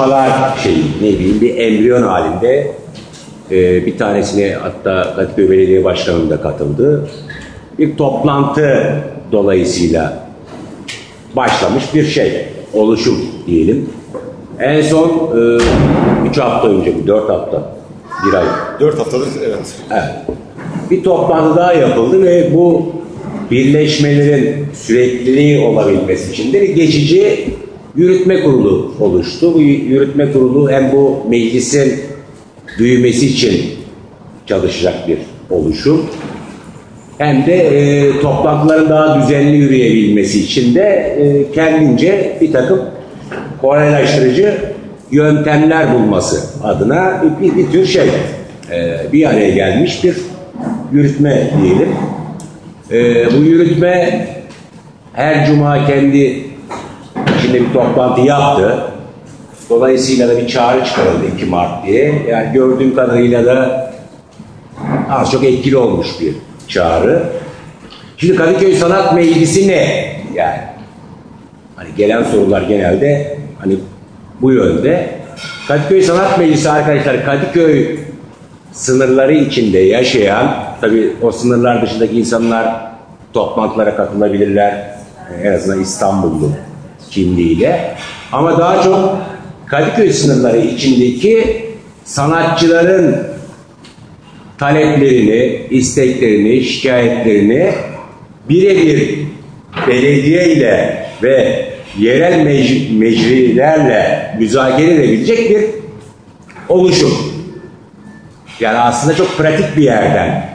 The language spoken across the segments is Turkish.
çalışmalar şey ne bileyim bir embriyon halinde e, bir tanesine hatta Kadıköy Belediye Başkanı da katıldı. Bir toplantı dolayısıyla başlamış bir şey, oluşum diyelim. En son e, hafta önce bu, dört hafta, bir ay. Dört haftadır evet. Evet. Bir toplantı daha yapıldı ve bu birleşmelerin sürekliliği olabilmesi için de bir geçici yürütme kurulu oluştu. Bu yürütme kurulu hem bu meclisin büyümesi için çalışacak bir oluşum hem de e, toplantıların daha düzenli yürüyebilmesi için de e, kendince bir takım kolaylaştırıcı yöntemler bulması adına bir, bir, tür şey e, bir araya gelmiş bir yürütme diyelim. E, bu yürütme her cuma kendi içinde bir toplantı yaptı. Dolayısıyla da bir çağrı çıkarıldı 2 Mart diye. Yani gördüğüm kadarıyla da az çok etkili olmuş bir çağrı. Şimdi Kadıköy Sanat Meclisi ne? Yani hani gelen sorular genelde hani bu yönde. Kadıköy Sanat Meclisi arkadaşlar Kadıköy sınırları içinde yaşayan tabi o sınırlar dışındaki insanlar toplantılara katılabilirler. En azından İstanbullu kimliğiyle. Ama daha çok Kadıköy sınırları içindeki sanatçıların taleplerini, isteklerini, şikayetlerini birebir belediye ile ve yerel mec mecrilerle müzakere edebilecek bir oluşum. Yani aslında çok pratik bir yerden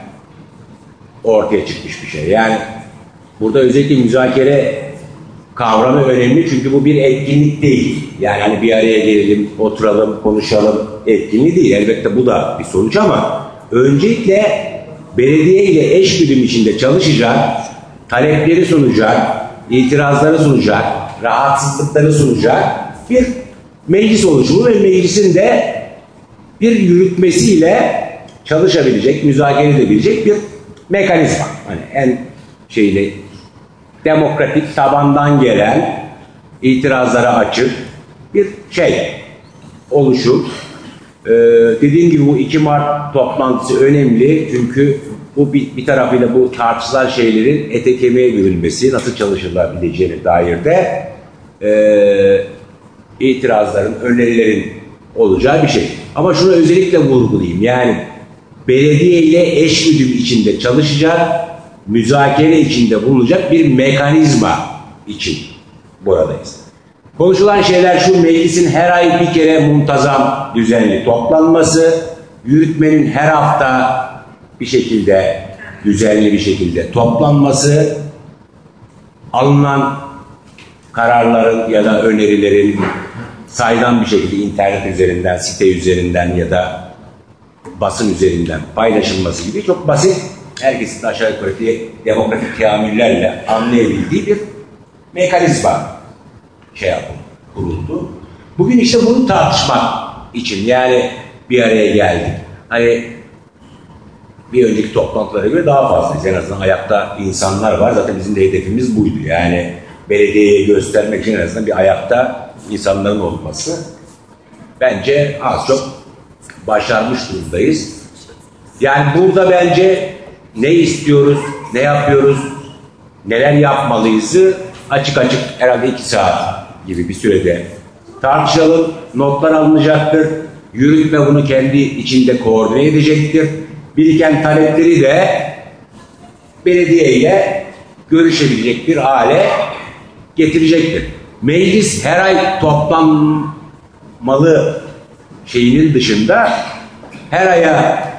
ortaya çıkmış bir şey. Yani burada özellikle müzakere kavramı önemli çünkü bu bir etkinlik değil. Yani hani bir araya gelelim, oturalım, konuşalım etkinliği değil. Elbette bu da bir sonuç ama öncelikle belediye ile eş güdüm içinde çalışacak, talepleri sunacak, itirazları sunacak, rahatsızlıkları sunacak bir meclis oluşumu ve meclisin de bir yürütmesiyle çalışabilecek, müzakere edebilecek bir mekanizma. Hani en şeyle demokratik tabandan gelen itirazlara açık bir şey oluşum. Ee, dediğim gibi bu 2 Mart toplantısı önemli çünkü bu bir, bir tarafıyla bu tartışılan şeylerin ete kemiğe bürünmesi, nasıl çalışılabileceğine dair de e, itirazların, önerilerin olacağı bir şey. Ama şunu özellikle vurgulayayım. Yani belediye ile eş güdüm içinde çalışacak, müzakere içinde bulunacak bir mekanizma için buradayız. Konuşulan şeyler şu meclisin her ay bir kere muntazam düzenli toplanması, yürütmenin her hafta bir şekilde düzenli bir şekilde toplanması, alınan kararların ya da önerilerin saydam bir şekilde internet üzerinden, site üzerinden ya da basın üzerinden paylaşılması gibi çok basit, herkesin de aşağı yukarı demokratik teamüllerle anlayabildiği bir mekanizma şey yapıldı, kuruldu. Bugün işte bunu tartışmak için yani bir araya geldik. Hani bir önceki toplantılara göre daha fazlayız. En azından ayakta insanlar var. Zaten bizim de hedefimiz buydu. Yani belediyeye göstermek için en azından bir ayakta insanların olması. Bence az çok başarmış durumdayız. Yani burada bence ne istiyoruz, ne yapıyoruz, neler yapmalıyızı açık açık herhalde iki saat gibi bir sürede tartışalım. Notlar alınacaktır. Yürütme bunu kendi içinde koordine edecektir. Biriken talepleri de belediye ile görüşebilecek bir hale getirecektir. Meclis her ay toplanmalı şeyinin dışında her aya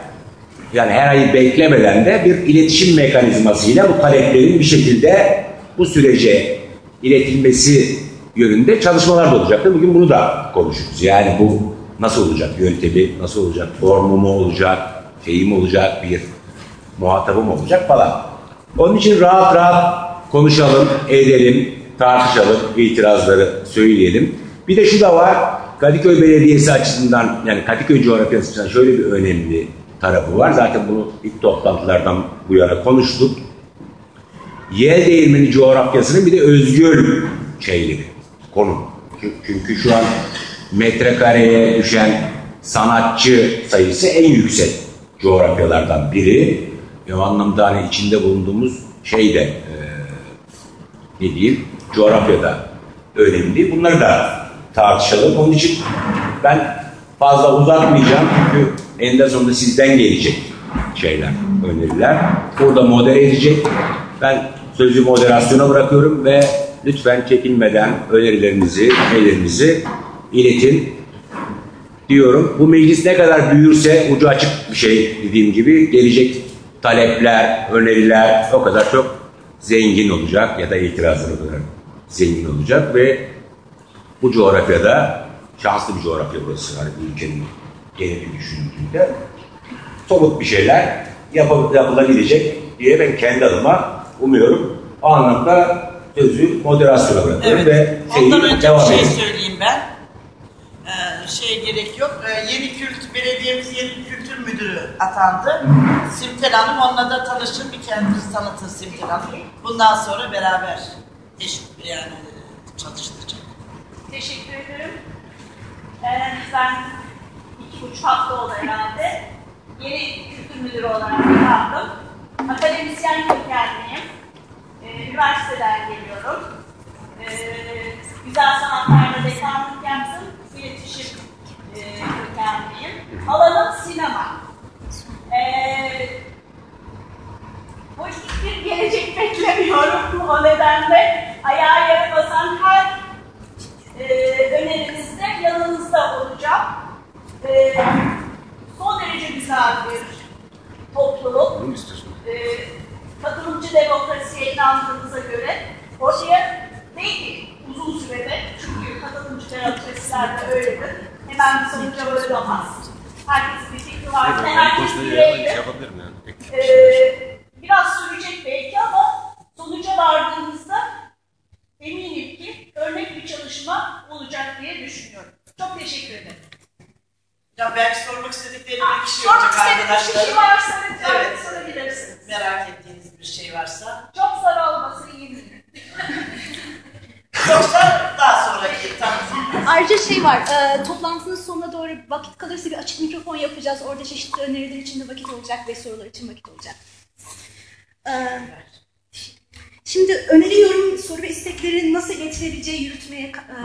yani her ayı beklemeden de bir iletişim mekanizmasıyla bu taleplerin bir şekilde bu sürece iletilmesi yönünde çalışmalar da olacaktır. Bugün bunu da konuşuruz. Yani bu nasıl olacak yöntemi, nasıl olacak, formu mu olacak, şeyim olacak, bir muhatabım olacak falan. Onun için rahat rahat konuşalım, edelim, tartışalım, itirazları söyleyelim. Bir de şu da var, Kadıköy Belediyesi açısından, yani Kadıköy coğrafyası açısından şöyle bir önemli tarafı var. Zaten bunu ilk toplantılardan bu yana konuştuk. Yel değirmeni coğrafyasının bir de özgür şeyleri, konu. Çünkü şu an metrekareye düşen sanatçı sayısı en yüksek coğrafyalardan biri. Ve o anlamda hani içinde bulunduğumuz şey de e, ne diyeyim coğrafyada önemli. Bunları da tartışalım. Onun için ben fazla uzatmayacağım çünkü eninde sonunda sizden gelecek şeyler, öneriler. Burada modere edecek. Ben sözü moderasyona bırakıyorum ve lütfen çekinmeden önerilerinizi, şeylerinizi iletin diyorum. Bu meclis ne kadar büyürse ucu açık bir şey dediğim gibi gelecek talepler, öneriler o kadar çok zengin olacak ya da itirazlar olarak zengin olacak ve bu coğrafyada şanslı bir coğrafya burası. Bu ülkenin geneli düşündüğünde somut bir şeyler yap yapılabilecek diye ben kendi adıma umuyorum. O anlamda sözü moderasyona bırakıyorum Evet. ve Ondan şeyi önce devam bir şey söyleyeyim ben. Ee, şeye gerek yok. Ee, yeni kültür, belediyemiz yeni kültür müdürü atandı. Simtel Hanım onunla da tanışın. Bir kendinizi tanıtın Simtel Hanım. Bundan sonra beraber eş, yani çalıştıracak. Teşekkür ederim. Ee, ben iki buçuk hafta oldu herhalde. Yeni kültür müdürü olarak atandım. Akademisyen kökenliyim. Ee, üniversiteden geliyorum. Ee, güzel sanatlarda dekanlık yaptım. İletişim e, kökenliyim. Alanım sinema. Ee, Pozitif bir gelecek beklemiyorum. O nedenle ayağa yere basan her e, önerinizde yanınızda olacağım. E, son derece güzel bir topluluk. E, katılımcı demokrasiye inandığınıza göre oraya değil uzun sürede çünkü katılımcı demokrasilerde öyledir. Hemen bir sonuca varılamaz. Herkesin bir fikri var. Herkes bireydir. Ee, biraz sürecek belki ama sonuca vardığımızda eminim ki örnek bir çalışma olacak diye düşünüyorum. Çok teşekkür ederim. Ya belki sormak istedikleri Ha, bir kişi sormak olacak bir arkadaşlarım. şey varsa lütfen Evet. sorabilirsiniz. Merak ettiğiniz bir şey varsa. Çok zor olması iyi mi? Yoksa daha sonraki tanıtım. Ayrıca şey var, e, toplantının sonuna doğru vakit kalırsa bir açık mikrofon yapacağız. Orada çeşitli öneriler için de vakit olacak ve sorular için vakit olacak. E, şimdi öneri, yorum, soru ve istekleri nasıl getirebileceği yürütmeye... e,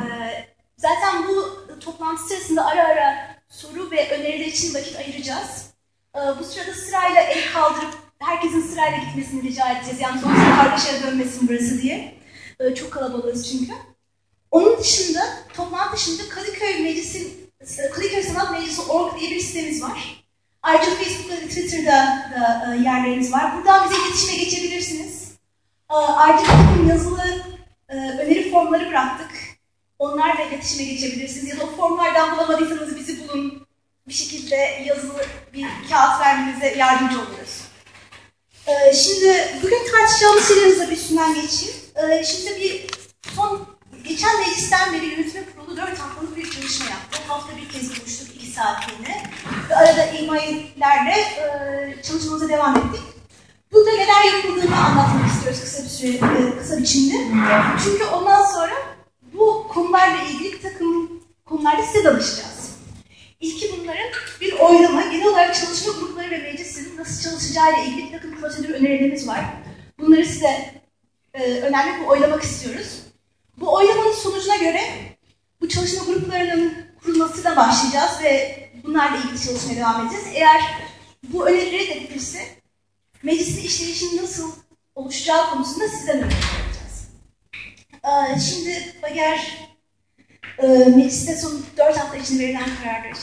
zaten bu toplantı sırasında ara ara soru ve öneriler için vakit ayıracağız. E, bu sırada sırayla el kaldırıp herkesin sırayla gitmesini rica edeceğiz. Yani sonuçta kargaşaya dönmesin burası diye. E, çok kalabalığız çünkü. Onun dışında, toplantı dışında Kadıköy Meclisi, Kadıköy Sanat Meclisi org diye bir sitemiz var. Ayrıca Facebook'ta ve Twitter'da da e, yerlerimiz var. Buradan bize iletişime geçebilirsiniz. E, Ayrıca yazılı e, öneri formları bıraktık. Onlarla iletişime geçebilirsiniz. Ya da o formlardan bulamadıysanız bizi bulun. Bir şekilde yazılı bir kağıt vermenize yardımcı oluyoruz. E, Şimdi bugün tartışacağımız şeylerin bir üstünden geçeyim. E, Şimdi bir son Geçen meclisten beri yürütme kurulu dört haftalık bir çalışma yaptı. Hafta bir kez buluştuk, iki saatliğine. Ve arada imaillerle e, çalışmamıza devam ettik. Burada neler yapıldığını anlatmak istiyoruz kısa bir süre, e, kısa biçimde. Çünkü ondan sonra bu konularla ilgili takım konularda size danışacağız. İlki bunların bir oylama, genel olarak çalışma grupları ve meclisin nasıl çalışacağıyla ilgili bir takım prosedür önerilerimiz var. Bunları size e, önemli bir oylamak istiyoruz. Bu oylamanın sonucuna göre bu çalışma gruplarının kurulmasına başlayacağız ve bunlarla ilgili çalışmaya devam edeceğiz. Eğer bu öneri reddedilirse meclisin işleyişinin nasıl oluşacağı konusunda sizden. Ee, şimdi Bager e, mecliste son 4 hafta içinde verilen kararları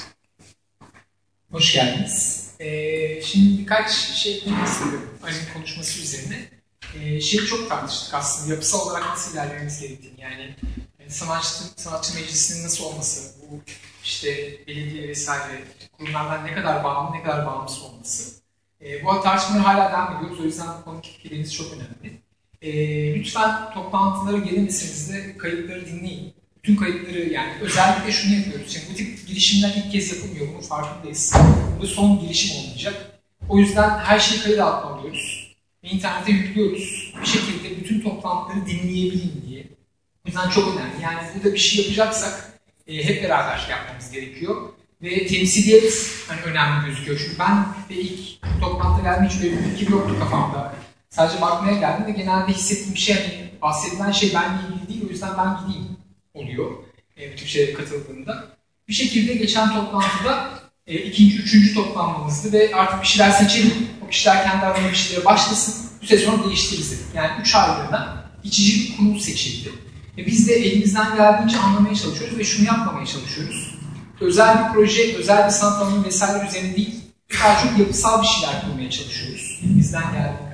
Hoş geldiniz. Ee, şimdi birkaç şey eklemek istiyorum Ali'nin konuşması üzerine. Ee, şeyi çok tartıştık aslında yapısal olarak nasıl ilerlememiz gerektiğini yani, yani sanatçı, sanatçı meclisinin nasıl olması, bu işte belediye vesaire kurumlardan ne kadar bağımlı ne kadar bağımsız olması. Ee, bu tartışmaları hala devam ediyoruz o yüzden bu konudaki çok önemli. Ee, lütfen toplantılara gelemeseniz de kayıtları dinleyin. Bütün kayıtları yani özellikle şunu yapıyoruz. Şimdi bu tip girişimler ilk kez yapılmıyor. Bunun farkındayız. Bu son girişim olmayacak. O yüzden her şeyi kayıt altına alıyoruz. Ve internete yüklüyoruz. Bir şekilde bütün toplantıları dinleyebilin diye. O yüzden çok önemli. Yani burada bir şey yapacaksak e, hep beraber yapmamız gerekiyor. Ve temsiliyet hani önemli gözüküyor. Çünkü ben de ilk toplantıda geldiğim hiç böyle bir fikir yoktu kafamda. Sadece bakmaya geldim ve genelde hissettiğim şey hani bahsedilen şey benle ilgili değil o yüzden ben gideyim oluyor. E, bu şeylere katıldığımda. Bir şekilde geçen toplantıda e, ikinci, üçüncü toplanmamızdı ve artık bir şeyler seçelim. O kişiler kendi aralarında bir şeylere başlasın. Süre sonra değiştiririz dedik. Yani üç aylığına geçici bir kurul seçildi. E, biz de elimizden geldiğince anlamaya çalışıyoruz ve şunu yapmamaya çalışıyoruz. Özel bir proje, özel bir sanat alanı vesaire üzerine değil, daha çok yapısal bir şeyler kurmaya çalışıyoruz. Elimizden geldiği kadar.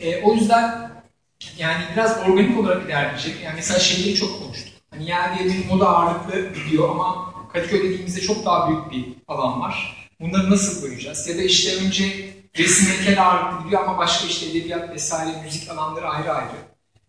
E, o yüzden yani biraz organik olarak ilerleyecek. Yani mesela şeyleri çok konuştuk. Hani yer diye moda ağırlıklı gidiyor ama Kadıköy dediğimizde çok daha büyük bir alan var. Bunları nasıl koyacağız? Ya da işte önce resim heykel ağırlıklı gidiyor ama başka işte edebiyat vesaire müzik alanları ayrı ayrı.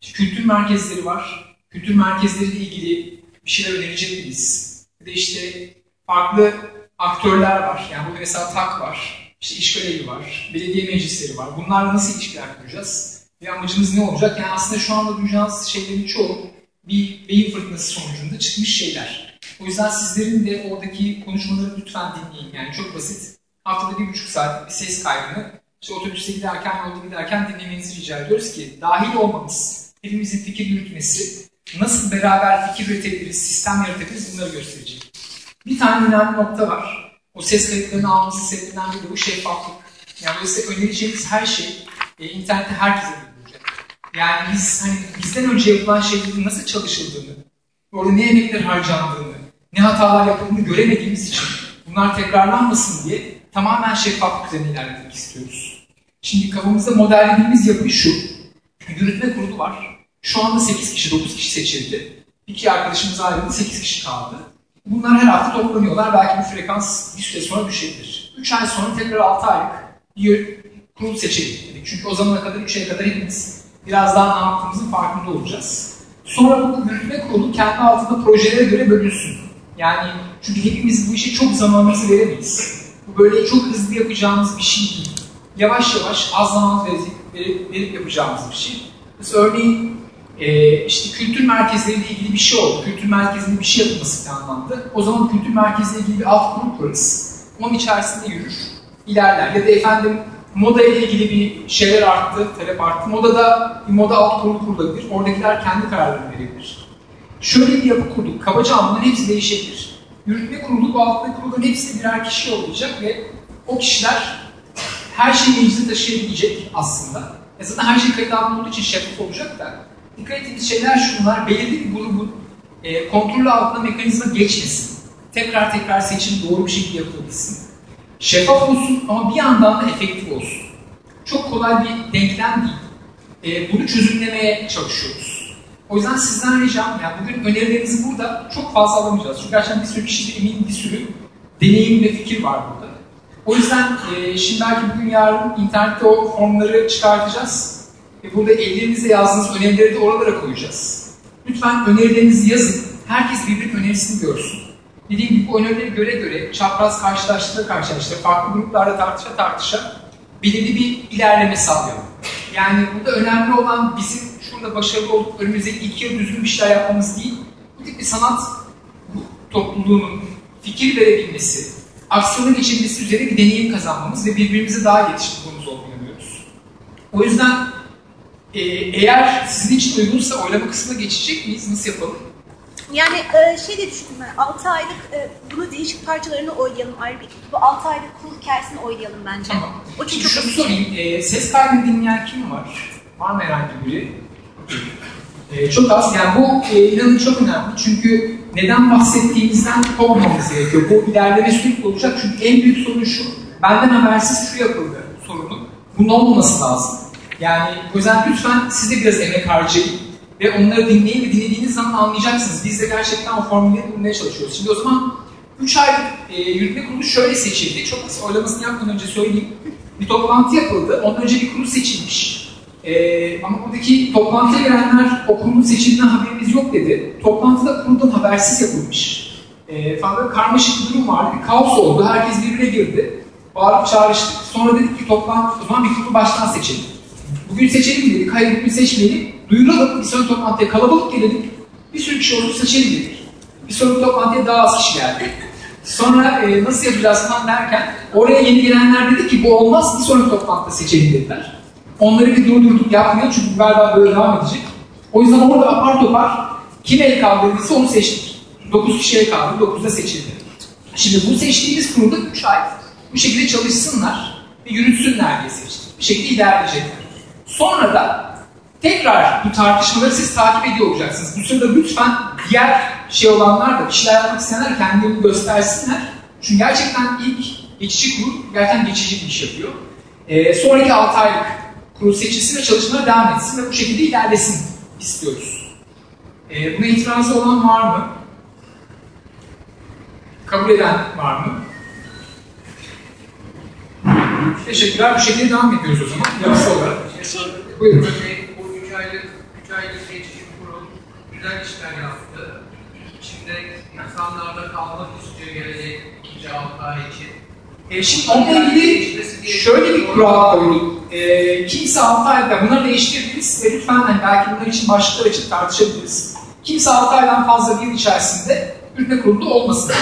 İşte kültür merkezleri var. Kültür merkezleriyle ilgili bir şeyler önerecek miyiz? Bir de işte farklı aktörler var. Yani burada mesela TAK var, işte işgal var, belediye meclisleri var. Bunlarla nasıl ilişkiler kuracağız? Ve amacımız ne olacak? Yani aslında şu anda duyacağınız şeylerin çoğu bir beyin fırtınası sonucunda çıkmış şeyler. O yüzden sizlerin de oradaki konuşmaları lütfen dinleyin. Yani çok basit. Haftada bir buçuk saat bir ses kaydını işte otobüste giderken, yolda giderken dinlemenizi rica ediyoruz ki dahil olmamız, hepimizin fikir yürütmesi, nasıl beraber fikir üretebiliriz, sistem yaratabiliriz bunları gösterecek. Bir tane önemli nokta var. O ses kayıtlarını alması sebebinden biri bu şeffaflık. Yani dolayısıyla önereceğimiz her şey e, internette herkese bulunacak. Yani biz hani bizden önce yapılan şeylerin nasıl çalışıldığını, orada ne emekler harcandığını, ne hatalar yapıldığını göremediğimiz için bunlar tekrarlanmasın diye tamamen şeffaflık üzerine ilerlemek istiyoruz. Şimdi kafamızda modellediğimiz yapı şu. Yürütme kurulu var. Şu anda 8 kişi, 9 kişi seçildi. İki arkadaşımız ayrıldı, 8 kişi kaldı. Bunlar her hafta toplanıyorlar. Belki bu frekans bir süre sonra düşebilir. 3 ay sonra tekrar 6 aylık bir kurul seçelim. Çünkü o zamana kadar 3 aya kadar hepimiz biraz daha ne yaptığımızın farkında olacağız. Sonra bu yürütme kurulu kendi altında projelere göre bölünsün. Yani çünkü hepimiz bu işe çok zamanımızı veremeyiz. Bu böyle çok hızlı yapacağımız bir şey değil. Yavaş yavaş az zaman verip, verip yapacağımız bir şey. Mesela örneğin e, işte kültür merkezleriyle ilgili bir şey oldu. Kültür merkezinde bir şey yapılması planlandı. O zaman kültür merkeziyle ilgili bir alt grup kurarız. Onun içerisinde yürür, ilerler. Ya da efendim moda ile ilgili bir şeyler arttı, talep arttı. Modada bir moda alt kurulu kurulabilir. Oradakiler kendi kararlarını verebilir. Şöyle bir yapı kurduk. Kabaca bunların hepsi değişebilir. Yürütme kurulu, bu altta kurulun hepsi birer kişi olacak ve o kişiler her şeyi meclise taşıyabilecek aslında. E zaten her şey kayıt olduğu için şeffaf olacak da dikkat ettiğiniz şeyler şunlar, belirli bir grubun e, kontrolü altında mekanizma geçmesin. Tekrar tekrar seçim doğru bir şekilde yapılabilsin. Şeffaf olsun ama bir yandan da efektif olsun. Çok kolay bir denklem değil. E, bunu çözümlemeye çalışıyoruz. O yüzden sizden ricam, yani bugün önerilerinizi burada çok fazla alamayacağız. Çünkü gerçekten bir sürü kişide eminim bir sürü deneyim ve fikir var burada. O yüzden e, şimdi belki bugün yarın internette o formları çıkartacağız. Burada ellerinizle yazdığınız önerileri de oralara koyacağız. Lütfen önerilerinizi yazın. Herkes birbirinin önerisini görsün. Dediğim gibi bu önerileri göre göre çapraz karşılaştıra karşılaştıra farklı gruplarda tartışa tartışa belirli bir ilerleme sağlayalım. Yani burada önemli olan bizim şurada başarılı olup önümüzdeki iki yıl düzgün bir şeyler yapmamız değil. Bu tip bir sanat topluluğunun fikir verebilmesi, aksiyona geçirmesi üzerine bir deneyim kazanmamız ve birbirimize daha yetiştirmemiz olduğunu inanıyoruz. O yüzden e, eğer sizin için uygunsa oylama kısmına geçecek miyiz? Nasıl yapalım? Yani e, şey de düşündüm ben, 6 aylık e, bunu değişik parçalarını oylayalım ayrı bir. Bu 6 aylık kurul hikayesini oylayalım bence. Tamam. O çünkü şunu sorayım, e, ses kaydını dinleyen kim var? Var mı herhangi biri? E, çok az. Yani bu e, inanın çok önemli. Çünkü neden bahsettiğimizden kopmamız gerekiyor. Bu ilerleme sürekli olacak. Çünkü en büyük sorun şu. Benden habersiz şu yapıldı sorunu. Bunun olmaması lazım. Yani o yüzden lütfen siz de biraz emek harcayın ve onları dinleyin ve dinlediğiniz zaman anlayacaksınız. Biz de gerçekten o formülleri bulmaya çalışıyoruz. Şimdi o zaman 3 aylık e, yürütme kurulu şöyle seçildi. Çok kısa oylamasını yapmadan önce söyleyeyim. Bir toplantı yapıldı. Ondan önce bir kurul seçilmiş. E, ama buradaki toplantıya gelenler o kurulun seçildiğinden haberimiz yok dedi. Toplantıda kuruldan habersiz yapılmış. E, falan karmaşık bir durum vardı. Bir kaos oldu. Herkes birbirine girdi. Bağırıp çağrıştık. Sonra dedik ki toplantı, o zaman bir kurulu baştan seçelim. Bugün seçelim dedik. Hayır bugün seçmeyelim. Duyuralım. Bir sonraki toplantıya kalabalık gelelim. Bir sürü kişi olursa seçelim dedik. Bir sonraki toplantıya daha az kişi geldi. Sonra e, nasıl yapacağız falan derken oraya yeni gelenler dedi ki bu olmaz bir sonraki toplantıda seçelim dediler. Onları bir durdurduk yapmıyor çünkü galiba böyle devam edecek. O yüzden orada apar topar kim el kaldırdıysa onu seçtik. 9 kişi el kaldırdı, 9 da seçildi. Şimdi bu seçtiğimiz kurulda 3 ay bu şekilde çalışsınlar ve yürütsünler diye seçtik. Bir şekilde ilerleyecekler. Sonra da tekrar bu tartışmaları siz takip ediyor olacaksınız. Bu sırada lütfen diğer şey olanlar da, bir şeyler yapmak isteyenler kendilerini göstersinler. Çünkü gerçekten ilk geçici kurul gerçekten geçici bir iş yapıyor. Ee, sonraki 6 aylık kurul seçilsin ve çalışmalara devam etsin ve bu şekilde ilerlesin istiyoruz. Ee, buna itirazı olan var mı? Kabul eden var mı? Teşekkürler. Bu şekilde devam ediyoruz o zaman. Yapısı olarak. Buyurun. Bu üç aylık, üç aylık geçici kurul güzel işler yaptı. İçinde insanlar da kalmak istiyor gelecek altı ay için. E, şimdi onunla ilgili şöyle bir kural koyduk. E, kimse 6 ayda bunları değiştirebiliriz ve lütfen hani belki bunlar için başlıklar için tartışabiliriz. Kimse 6 aydan fazla bir yıl içerisinde ürünme kurulu olmasın.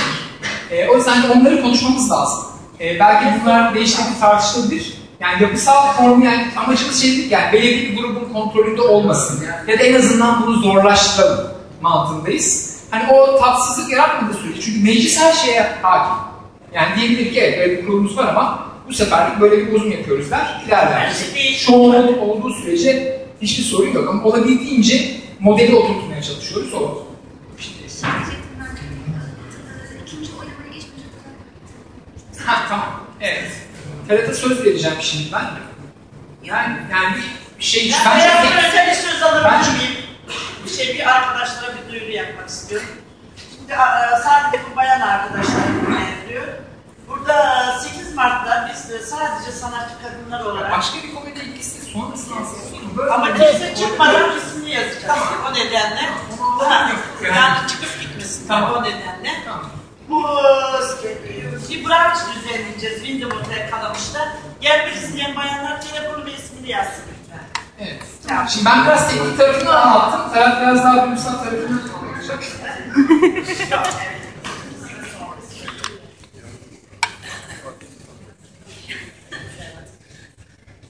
E, o yüzden onları konuşmamız lazım. E, belki bunlar değiştirebilir, tartışılabilir. Yani yapısal formu yani amacımız şey değil yani belirli bir grubun kontrolünde olmasın. Ya da en azından bunu zorlaştıralım mantığındayız. Hani o tatsızlık yaratmadığı sürece çünkü meclis her şeye hakim. Yani diyebilir ki evet böyle bir kurulumuz var ama bu seferlik böyle bir bozum yapıyoruz der, ilerler. Şey. Çoğunluk olduğu sürece hiçbir sorun yok ama olabildiğince modeli oturtmaya çalışıyoruz o. Geçmeyecek Ha tamam, evet. Ferhat'a söz vereceğim şimdi ben. Yani, yani bir şey, Ya bence hayatım önce bir söz alabilir Bence- miyim? Bir şey bir arkadaşlara bir duyuru yapmak istiyorum. Şimdi sadece bu bayan arkadaşlar ilgilendiriyor. Burada 8 Mart'ta biz de sadece sanatçı kadınlar olarak başka bir komedi ilgisi sonrasını aslında ama kimse çıkmadan ismini yazacağız. O nedenle ha, yani çıkıp gitmesin Tamam. o nedenle. Tamam. Bu e, bir branş düzenleyeceğiz Windham Otel Kalamış'ta. Gelmek isteyen bayanlar telefonu ve ismini yazsın lütfen. Evet. Tamam. Şimdi ben biraz teknik tarafını anlattım. Ferhat biraz daha duygusal tarafını anlatacak.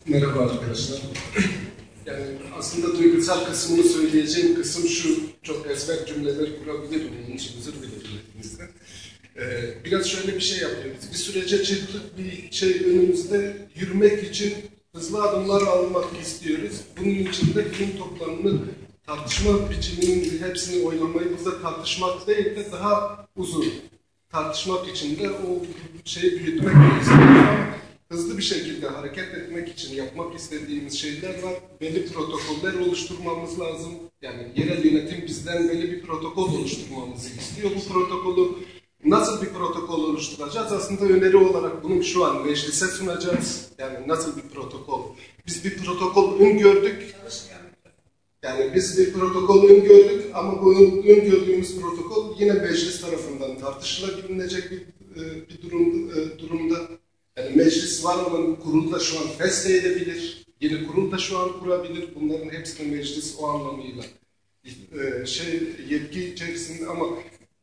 Merhaba arkadaşlar. Yani aslında duygusal kısmını söyleyeceğim kısım şu, çok ezber cümleler kurabilirim, onun için özür dilerim hepinizden. Ee, biraz şöyle bir şey yapıyoruz. Bir sürece çıktık, bir şey önümüzde yürümek için hızlı adımlar almak istiyoruz. Bunun için de bilim toplamını tartışma biçiminin hepsini oylamayı burada tartışmak değil de daha uzun tartışmak için de o şeyi büyütmek istiyoruz hızlı bir şekilde hareket etmek için yapmak istediğimiz şeyler var. Belli protokoller oluşturmamız lazım. Yani yerel yönetim bizden belli bir protokol oluşturmamızı istiyor. Bu protokolü nasıl bir protokol oluşturacağız? Aslında öneri olarak bunu şu an meclise sunacağız. Yani nasıl bir protokol? Biz bir protokol öngördük. Yani biz bir protokol öngördük ama bu öngördüğümüz protokol yine meclis tarafından tartışılabilecek bir, e, bir durum, e, durumda. Yani meclis var olan kurul da şu an feshedebilir. Yeni kurul da şu an kurabilir. Bunların hepsini meclis o anlamıyla e, şey yetki içerisinde ama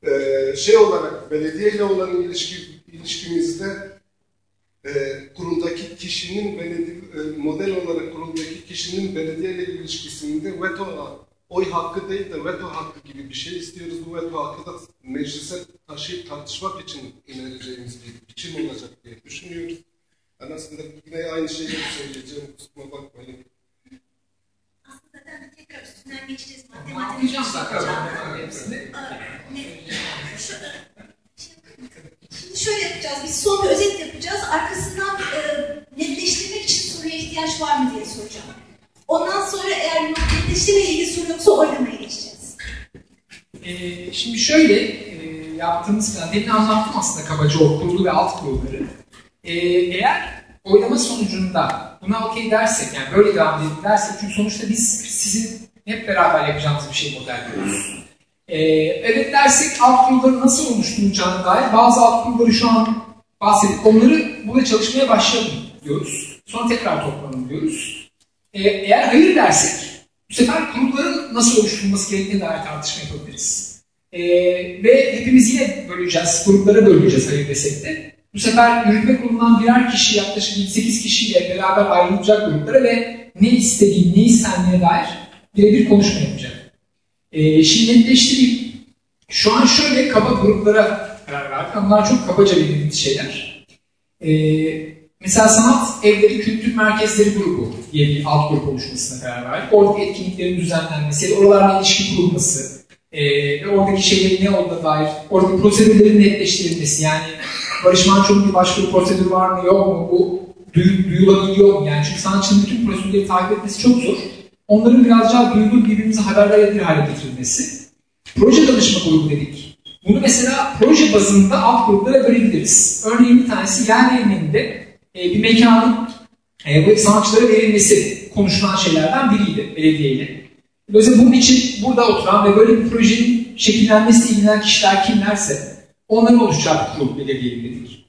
e, şey olarak belediyeyle olan ilişki ilişkimizde e, kuruldaki kişinin belediye, e, model olarak kuruldaki kişinin belediyeyle ilişkisinde veto oy hakkı değil de veto hakkı gibi bir şey istiyoruz. Bu veto hakkı da meclise taşıyıp tartışmak için önereceğimiz bir biçim olacak diye düşünüyoruz. Ben aslında yine aynı şeyleri söyleyeceğim. Kusura bakmayın. Zaten tekrar üstünden geçeceğiz. Madde zaten hepsini. Şimdi şöyle yapacağız. Biz son bir özet yapacağız. Arkasından e, netleştirmek için soruya ihtiyaç var mı diye soracağım. Ondan sonra eğer netleştirmeyle ilgili soru yoksa oylamaya geçeceğiz. Ee, şimdi şöyle e, yaptığımız demin anlattım aslında kabaca o kurulu ve alt kurulları. Ee, eğer oylama sonucunda buna okey dersek, yani böyle devam edelim dersek, çünkü sonuçta biz sizin hep beraber yapacağımız bir şey modelliyoruz. Ee, evet dersek alt kurulları nasıl oluşturulacağına dair bazı alt kurulları şu an bahsedip onları burada çalışmaya başlayalım diyoruz. Sonra tekrar toplanalım diyoruz. Ee, eğer hayır dersek bu sefer kurulların nasıl oluşturulması gerektiğine dair tartışma yapabiliriz. E, ve hepimiz yine böleceğiz, gruplara böleceğiz hayır desek de. Bu sefer yürütme kurulundan birer kişi yaklaşık 7-8 kişiyle beraber ayrılacak gruplara ve ne istediğin, ne istendiğine dair birebir konuşma yapacak. E, şimdi netleştireyim. Şu an şöyle kaba gruplara karar verdik. Bunlar çok kabaca belirlediğimiz şeyler. E, mesela sanat evleri kültür merkezleri grubu diye bir alt grup oluşmasına karar verdik. Oradaki etkinliklerin düzenlenmesi, oralarla ilişki kurulması, e, oradaki şeylerin ne olduğuna dair, oradaki prosedürlerin netleştirilmesi yani Barış Manço'nun bir başvuru prosedürü var mı yok mu bu duy, duyulabiliyor mu yani çünkü sanatçının bütün prosedürleri takip etmesi çok zor. Onların biraz daha duyulur birbirimize haberdar edilir hale getirilmesi. Proje danışma grubu dedik. Bunu mesela proje bazında alt gruplara bölebiliriz. Örneğin bir tanesi yer değirmeninde e, bir mekanın e, bu sanatçılara verilmesi konuşulan şeylerden biriydi belediyeyle. Dolayısıyla bunun için burada oturan ve böyle bir projenin şekillenmesiyle ilgilenen kişiler kimlerse onların oluşacağı bir kurul belirleyelim dedik.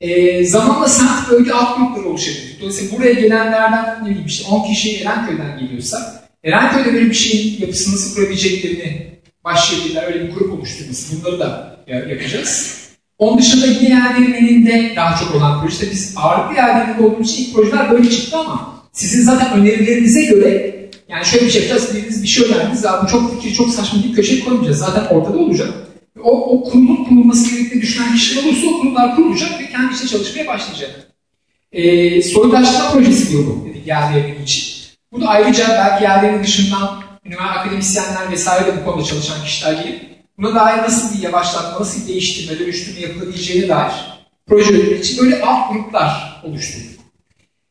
E, zamanla semt bölge alt grupları oluşabilir. Dolayısıyla buraya gelenlerden ne bileyim işte 10 kişi Erenköy'den geliyorsa Erenköy'de böyle bir şeyin yapısını nasıl kurabileceklerini başlayabilirler. Öyle bir grup oluşturması. Bunları da yapacağız. Onun dışında yine yerlerinde daha çok olan projeler. Biz ağırlıklı yerlerinde olduğumuz için ilk projeler böyle çıktı ama sizin zaten önerilerinize göre yani şöyle bir şey yapacağız. Biriniz bir şey öneriniz. Bu çok fikir, çok saçma bir köşeye koymayacağız. Zaten ortada olacak. O, o kurulun kurulması gerektiğini düşünen kişiler olursa o kurullar kurulacak ve kendi işte çalışmaya başlayacak. Ee, soydaşlık projesi grubu dedik yerlerin için. Bu da ayrıca belki yerlerin dışından üniversite akademisyenler vesaire de bu konuda çalışan kişiler gelip buna dair nasıl bir yavaşlatma, nasıl bir değiştirme, dönüştürme yapılabileceğine dair projeler için böyle alt gruplar oluşturduk.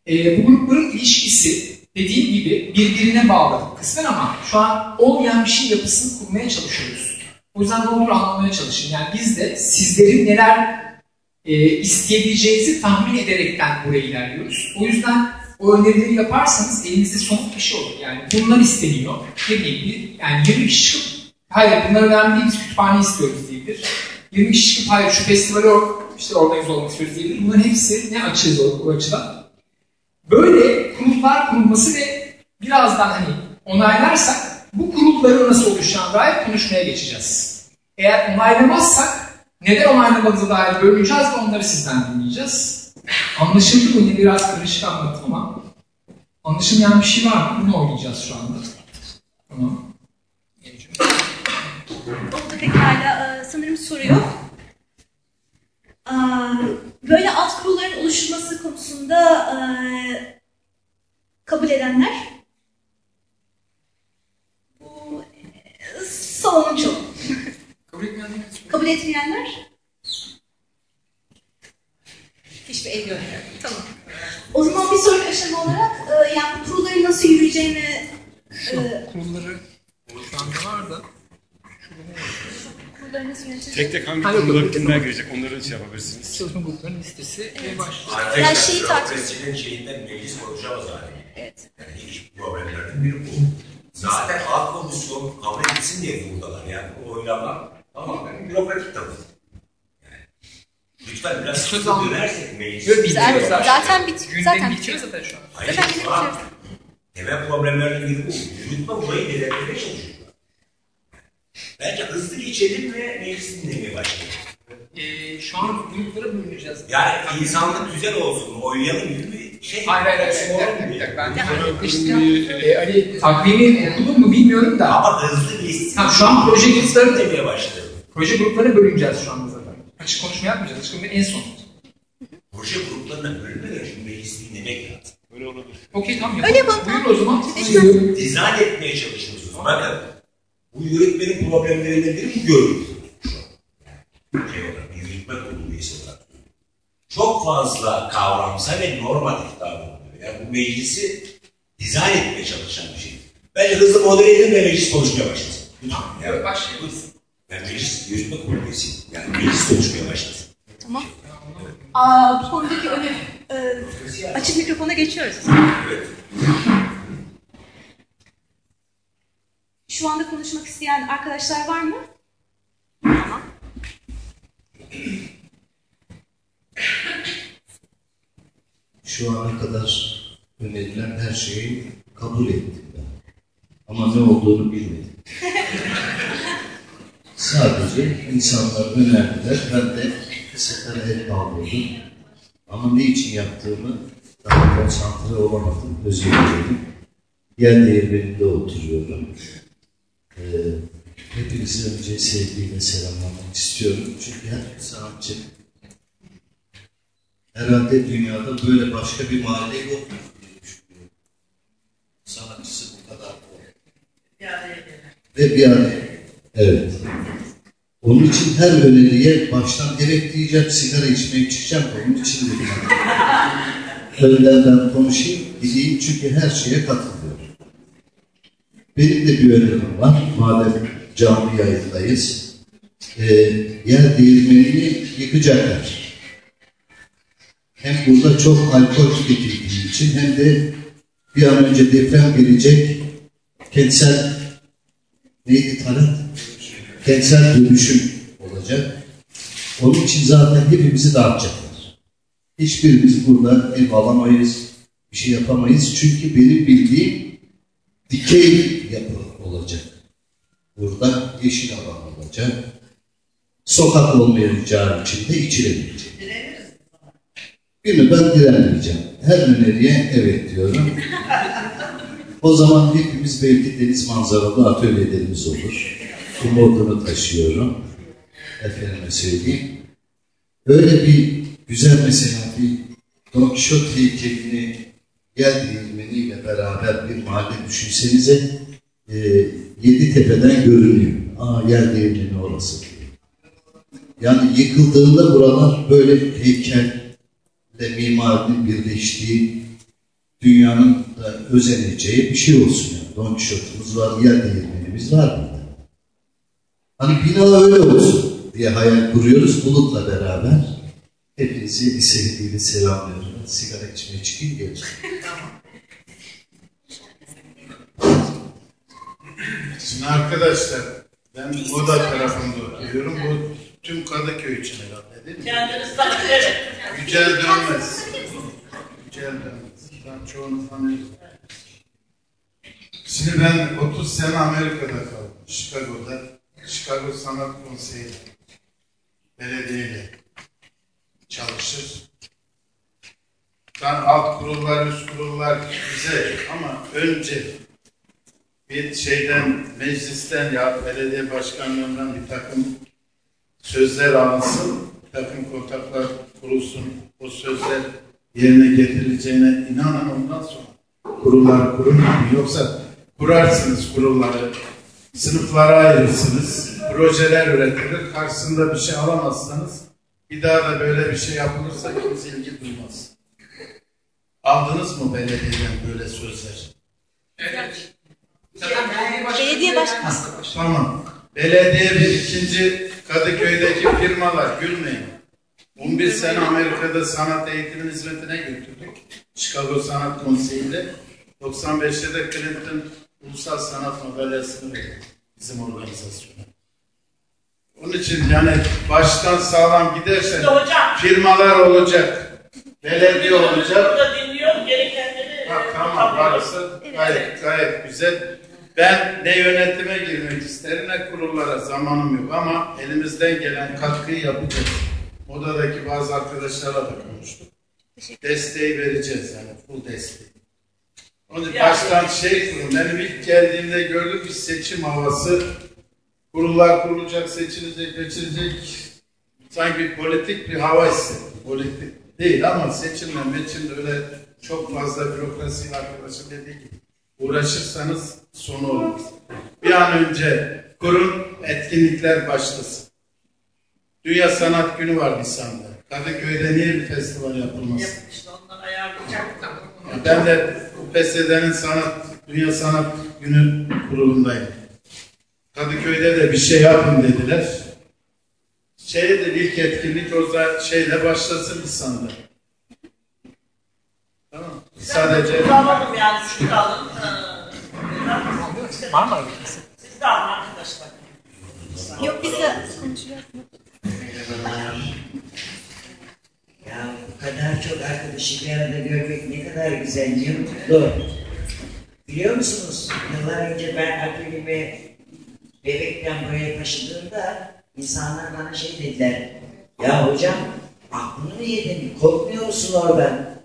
Ee, bu grupların ilişkisi dediğim gibi birbirine bağlı kısmen ama şu an olmayan bir şey yapısını kurmaya çalışıyoruz. O yüzden ne olur anlamaya çalışın. Yani biz de sizlerin neler e, isteyebileceğinizi tahmin ederekten buraya ilerliyoruz. O yüzden o önerileri yaparsanız elinizde somut bir şey olur. Yani bunlar isteniyor. Ne bileyim yani 20 kişi hayır bunlar önemli değil biz kütüphane istiyoruz diyebilir. 20 kişi çıkıp hayır şu festivale işte organize olmak istiyoruz diyebilir. Bunların hepsi ne açığız o, o açıdan. Böyle kurullar kurulması ve birazdan hani onaylarsak bu kurulların nasıl oluşacağına dair konuşmaya geçeceğiz. Eğer onaylamazsak neden onaylamadığımıza dair bölüneceğiz ve onları sizden dinleyeceğiz. Anlaşıldı mı? Biraz karışık anlattım ama anlaşılmayan bir şey var mı? Bunu oynayacağız şu anda. Tamam. Oldu pekala. Sanırım soru yok. Böyle alt kurulların oluşturması konusunda kabul edenler bu salonun çok. Kabul etmeyenler? kabul etmeyenler hiçbir el görmüyorum. Tamam. O zaman bir sonraki aşama olarak yani bu kurulların nasıl yürüyeceğini Şu kurulları şu anda var da Tek tek hangi Hayır, konular kimler girecek onları şey yapabilirsiniz. çalışma gruplarının listesi ve başlıyor. Yani şeyi bürokrasinin şeyinden meclis konuşamaz hali. Evet. Yani ilk problemlerden biri bu. Zaten alt komisyon kabul etsin diye buradalar. Yani bu oylama tamamen bürokratik tabii. Yani, lütfen biraz sıkı dönersek meclis. Yok, biz Zaten, zaten. zaten bit Gündem zaten bitiyor zaten şu an. Hayır, Zaten şu an bitiyor. temel problemlerden biri bu. Yürütme burayı belirlemeye çalışıyor. Bence hızlı geçelim ve meclis dinlemeye başlayalım. Ee, şu an gruplara bölüneceğiz. Yani insanlık güzel olsun, oynayalım gibi şey. Hayır hayır hayır. Bir dakika. Ben Ali takvimi okudun mu bilmiyorum da. Ama hızlı geçsin. Tamam, şu an proje grupları demeye başlayalım. Proje gruplarına bölüneceğiz şu anda zaten. Açık konuşma yapmayacağız. Açık konuşma en son. Proje gruplarına bölünmeden şu meclis dinlemek lazım. Böyle olabilir. Okey tamam. Öyle yapalım, Buyurun o zaman. Dizayn etmeye çalışıyorsunuz. Bakın, bu yönetmenin problemlerinden biri bu görgü. Şu an. Şey olarak, bir yürütme kurulu üyesi olarak. Çok fazla kavramsal ve normatif davranıyor. Yani bu meclisi dizayn etmeye çalışan bir şey. Bence hızlı model edin ve meclis konuşmaya başlasın. Evet Yani, başlayabiliriz. ben meclis yürütme üyesiyim. Yani meclis konuşmaya başlasın. Tamam. Aa, bu konudaki öneri e, açık mikrofona geçiyoruz. Evet. Şu anda konuşmak isteyen arkadaşlar var mı? Tamam. Şu ana kadar önerilen her şeyi kabul ettim ben. Ama ne olduğunu bilmedim. Sadece insanlar önerdiler. Ben de kısıtlara el kaldırdım. Ama ne için yaptığımı daha konsantre olamadım. Özür dilerim. Yer değirmeninde oturuyorum. Ee, hepinizi önce sevgiyle selamlamak istiyorum. Çünkü her sanatçı herhalde dünyada böyle başka bir mahalle yok diye düşünüyorum. Sanatçısı bu kadar bol. Ve bir araya. Evet. Onun için her öneriye baştan evet diyeceğim, sigara içmeye çıkacağım da onun için dedim. Önden ben konuşayım, gideyim çünkü her şeye katılıyorum. Benim de bir önerim var, madem canlı yayındayız. Ee, yer değirmenini yıkacaklar. Hem burada çok alkol tüketildiği için hem de bir an önce deprem gelecek kentsel neydi Talat? Kentsel dönüşüm olacak. Onun için zaten hepimizi dağıtacaklar. Hiçbirimiz burada ev alamayız, bir şey yapamayız. Çünkü benim bildiğim dikey yapı olacak. Burada yeşil alan olacak. Sokak olmayacağı için de içilebilecek. Günü ben direnmeyeceğim. Her öneriye evet diyorum. O zaman hepimiz belki deniz manzaralı atölyelerimiz olur. Umudunu taşıyorum. Efendime söyleyeyim. Öyle bir güzel mesela bir Don Quixote heykelini yer değirmeniyle beraber bir mahalle düşünsenize e, yedi tepeden görünüyor. Aa yer değirmeni orası. Yani yıkıldığında buralar böyle heykelle mimarinin birleştiği dünyanın da özeneceği bir şey olsun. Yani. Don Quixote'umuz var, yer değirmenimiz var burada. Hani bina öyle olsun diye hayal kuruyoruz Bulut'la beraber. Hepinizi sevgiyle selamlıyorum. Sigara içmeye çıkayım geleceğim. Şimdi arkadaşlar ben Moda tarafında oturuyorum. Bu tüm Kadıköy için herhalde değil mi? Kendiniz tanıtın. Evet. Yücel Dönmez. Yücel Dönmez. Ben çoğunu tanıyorum. Şimdi ben 30 sene Amerika'da kaldım. Chicago'da. Chicago Sanat Konseyi belediyeyle çalışır. Ben alt kurullar, üst kurullar güzel ama önce bir şeyden, meclisten ya belediye başkanlığından bir takım sözler alınsın, takım kontaklar kurulsun, o sözler yerine getirileceğine inanın ondan sonra kurullar kurun. Yoksa kurarsınız kurulları, sınıflara ayırırsınız, projeler üretilir, karşısında bir şey alamazsanız bir daha da böyle bir şey yapılırsa kimse ilgi duymaz. Aldınız mı belediyeden böyle sözler? Evet. Belediye başkanı. Tamam. Belediye bir ikinci Kadıköy'deki firmalar gülmeyin. 11 sene Amerika'da sanat eğitim hizmetine götürdük. Chicago Sanat Konseyi'nde. 95'te de Clinton Ulusal Sanat Madalyası'nı verdi bizim organizasyona. Onun için yani baştan sağlam gidersen İşte hocam. firmalar olacak, belediye olacak, Burada dinliyorum. Gerekenleri Ha, tamam varsa gayet, gayet güzel. Ben ne yönetime girmek isterim ne kurullara zamanım yok ama elimizden gelen katkıyı yapacağız. Odadaki bazı arkadaşlarla da konuştuk. Desteği vereceğiz yani full desteği. Onun için baştan şey kurun. Benim ilk geldiğimde gördüm bir seçim havası. Kurullar kurulacak, seçilecek, geçilecek. Sanki politik bir hava hissettim. Politik değil ama seçimle meçimle öyle çok fazla bürokrasiyle arkadaşım dediği gibi uğraşırsanız sonu olmaz. Bir an önce kurun, etkinlikler başlasın. Dünya Sanat Günü var Nisan'da. Kadıköy'de niye bir festival yapılmasın? Yapın işte onları ayarlayacak. Ya Ben de UPSD'nin sanat, Dünya Sanat Günü kurulundayım. Kadıköy'de de bir şey yapın dediler. Şeyde de ilk etkinlik o şeyle başlasın Nisan'da. Sadece Alalım yani de alın. Ee, Marmara Bölgesi. Siz de alın arkadaşlar. Yok biz de konuşacağız. Ya bu kadar çok arkadaşı bir arada görmek ne kadar güzel, ne mutlu. Biliyor musunuz? Yıllar önce ben atölyeme bebekten buraya taşıdığımda insanlar bana şey dediler. Ya hocam aklını mı yedin? Korkmuyor musun oradan?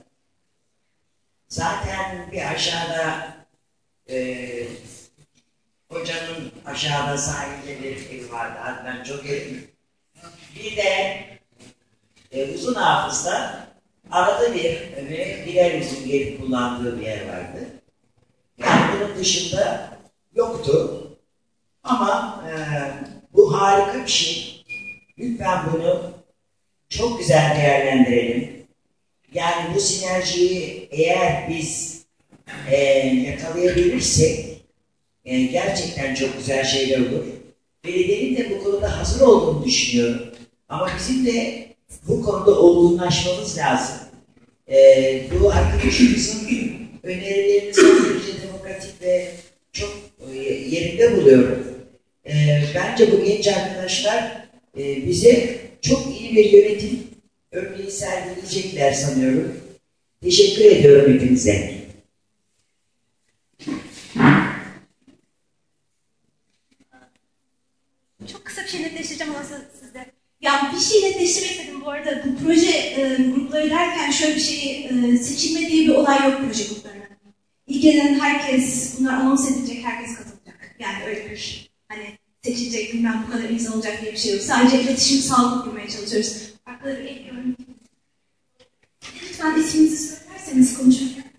Zaten bir aşağıda e, hocanın aşağıda sahilde bir evi vardı. Adnan çok iyi. Bir de e, uzun hafızda arada bir ve birer yüzün gelip kullandığı bir yer vardı. Yani bunun dışında yoktu. Ama e, bu harika bir şey. Lütfen bunu çok güzel değerlendirelim. Yani bu sinerjiyi eğer biz e, yakalayabilirsek e, gerçekten çok güzel şeyler olur. Belediyenin de bu konuda hazır olduğunu düşünüyorum. Ama bizim de bu konuda olgunlaşmamız lazım. E, bu arkadaşımızın önerilerini son demokratik ve çok e, yerinde buluyorum. E, bence bu genç arkadaşlar e, bize çok iyi bir yönetim örneği sergileyecekler sanıyorum. Teşekkür ediyorum hepinize. Çok kısa bir şey netleştireceğim ama sizde. Ya bir şey netleştirmek istedim bu arada. Bu proje e, grupları derken şöyle bir şey, e, seçilme diye bir olay yok proje gruplarına. İlgilenen herkes, bunlar anons edilecek, herkes katılacak. Yani öyle bir hani seçilecek, bilmem bu kadar insan olacak diye bir şey yok. Sadece iletişim sağlık kurmaya çalışıyoruz. Farkları ekliyorum. Lütfen isminizi söylerseniz konuşurken.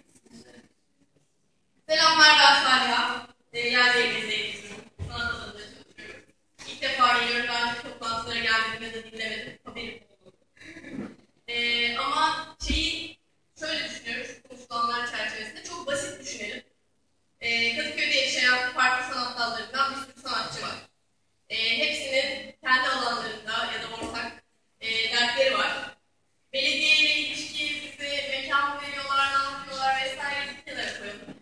Selamlar ben Saliha. E, yer devriminde eğitimim. Sanat alanında çalışıyorum. İlk defa geliyorum. Daha önce toplantılara geldiğimde de dinlemedim. Haberim oldu. e, ama şeyi şöyle düşünüyoruz. Konuşulanlar çerçevesinde çok basit düşünelim. E, Kadıköy'de yaşayan farklı sanat dallarından bir sürü sanatçı var. E, hepsinin kendi alanlarında ya da ortak e, dertleri var. Belediye ile ilişki, bize mekan mı veriyorlar, ne yapıyorlar vesaire bir kenara koyalım.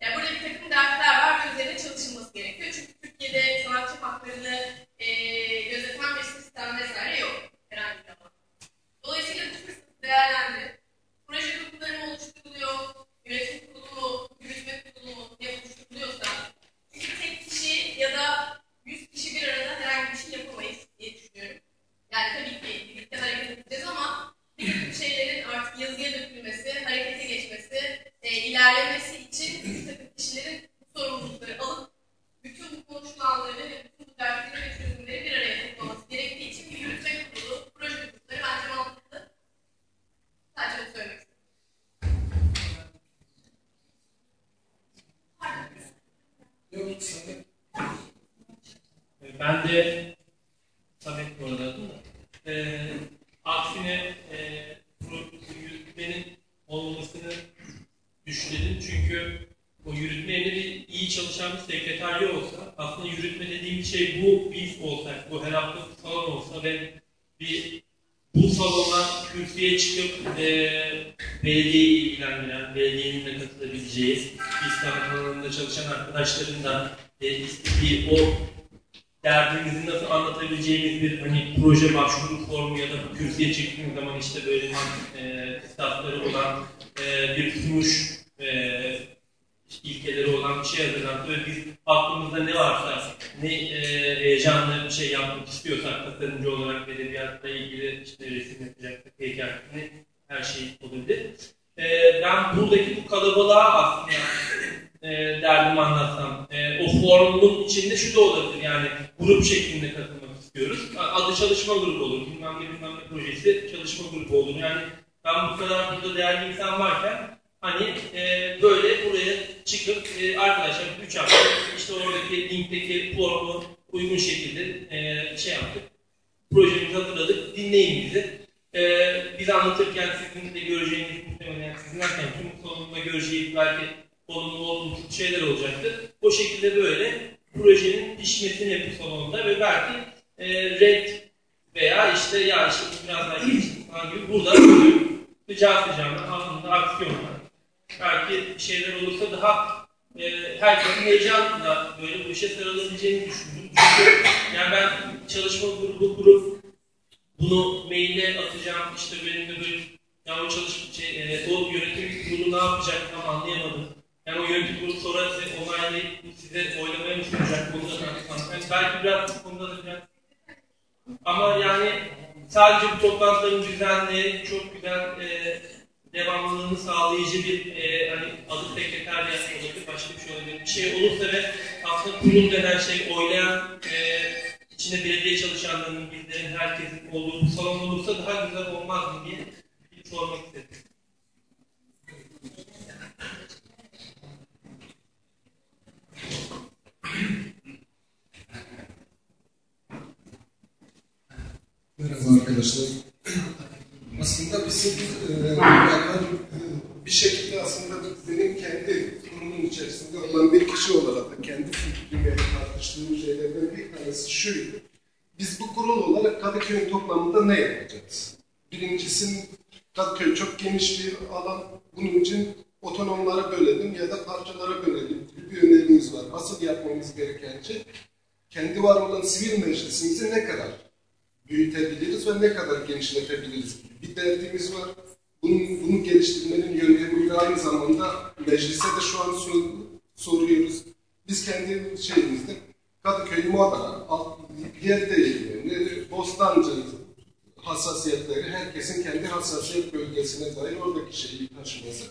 Yani burada bir takım dertler var ve üzerine çalışılması gerekiyor. Çünkü Türkiye'de sanatçı haklarını e, gözeten bir sistem vesaire yok. Herhangi bir alan. Dolayısıyla bu fırsatı değerlendirip proje grupları mı oluşturuluyor, yönetim kurulu mu, yürütme kurulu mu ne oluşturuluyorsa çünkü tek kişi ya da yüz kişi bir arada herhangi bir şey yapamayız. Yani tabii ki birlikte hareket edeceğiz ama bir şeylerin artık yazıya dökülmesi, harekete geçmesi, e, ilerlemesi için bir takım kişilerin sorumlulukları alıp bütün bu konuşulanları ve bütün bu dertleri ve çözümleri bir araya toplaması gerektiği için bir yürütme kurulu, proje grupları bence mantıklı. Sadece bunu söylemek istedim. Ben de Samet bu arada Ee, aksine e, yürütmenin olmamasını düşünelim. Çünkü o yürütme bir iyi çalışan bir sekreterli olsa, aslında yürütme dediğim şey bu biz olsak, bu her hafta salon olsa ve bir bu salona kürsüye çıkıp e, belediyeyi ilgilendiren, belediyenin de katılabileceği, sanat alanında çalışan arkadaşların da e, istediği o derdimizi nasıl anlatabileceğimiz bir hani proje başvuru formu ya da kürsüye çıktığımız zaman işte böyle e, kıstasları olan e, bir sunuş e, ilkeleri olan bir şey hazırlandı ve biz aklımızda ne varsa ne e, heyecanlı bir şey yapmak istiyorsak tasarımcı olarak edebiyatla ilgili işte resim yapacaksak heykel her şey olabilir. E, ben buradaki bu kalabalığa aslında e, derdimi anlatsam. E, o forumun içinde şu da olabilir yani grup şeklinde katılmak istiyoruz. Adı çalışma grubu olur. Bilmem ne bilmem ne projesi çalışma grubu olur. Yani ben bu kadar burada değerli insan varken hani e, böyle buraya çıkıp e, arkadaşlar 3 hafta işte oradaki linkteki forumu uygun şekilde e, şey yaptık. Projemizi hazırladık. Dinleyin bizi. E, biz anlatırken sizin de göreceğiniz muhtemelen sizin derken tüm sonunda göreceğiniz belki olumlu olumsuz şeyler olacaktır. O şekilde böyle projenin pişmesini bu salonda ve belki e, red veya işte ya işte biraz daha gelişti falan gibi burada sıcağı sıcağına aslında aksiyonlar. Belki şeyler olursa daha e, herkesin heyecanla böyle bu işe sarılabileceğini düşündüm. Çünkü yani ben çalışma grubu kurup bunu maile atacağım işte benim de böyle ya o çalışma şey, e, o yönetim kurulu ne yapacak tam anlayamadım Yani o yönetim kurulu sonra size onaylayıp size oylamaya mı sunacak? Bunu da tartışmak. Belki biraz bu konuda da biraz ama yani sadece bu toplantıların düzenli, çok güzel e, devamlılığını sağlayıcı bir e, hani adı sekreter olabilir, başka bir şey olabilir. Bir şey olursa ve aslında kurul denen şey oylayan e, içinde belediye çalışanlarının, bizlerin, herkesin olduğu bir salon olursa daha güzel olmaz mı diye bir sormak istedim. Merhaba arkadaşlar. Aslında bizim e, e, bir şekilde aslında benim kendi kurumun içerisinde olan bir kişi olarak da kendi fikrimi tartıştığım şeylerden bir tanesi şuydu. Biz bu kurul olarak Kadıköy'ün toplamında ne yapacağız? Birincisi Kadıköy çok geniş bir alan. Bunun için otonomlara bölelim ya da parçalara bölelim gibi bir önerimiz var. Asıl yapmamız gereken şey kendi var olan sivil meclisimizi ne kadar büyütebiliriz ve ne kadar genişletebiliriz bir derdimiz var. Bunun, bunu geliştirmenin yöntemini aynı zamanda meclise de şu an soruyoruz. Biz kendi şeyimizde Kadıköy Moda, yer değişimi, Bostancı hassasiyetleri, herkesin kendi hassasiyet bölgesine dair oradaki şeyi taşıması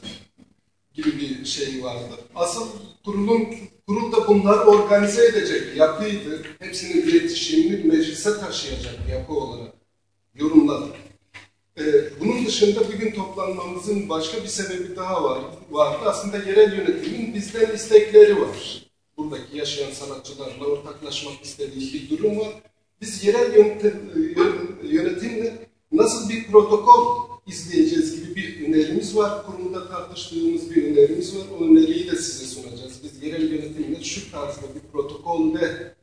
gibi bir şey vardı. Asıl kurulun kurul da bunları organize edecek yapıydı. Hepsinin iletişimini meclise taşıyacak yapı olarak yorumladık. Ee, bunun dışında bugün toplanmamızın başka bir sebebi daha var. Vardı. Aslında yerel yönetimin bizden istekleri var. Buradaki yaşayan sanatçılarla ortaklaşmak istediği bir durum var. Biz yerel yönetimle nasıl bir protokol izleyeceğiz gibi bir önerimiz var. Kurumda tartıştığımız bir önerimiz var. O öneriyi de size sunacağız. Biz yerel yönetimle şu tarzda bir protokolde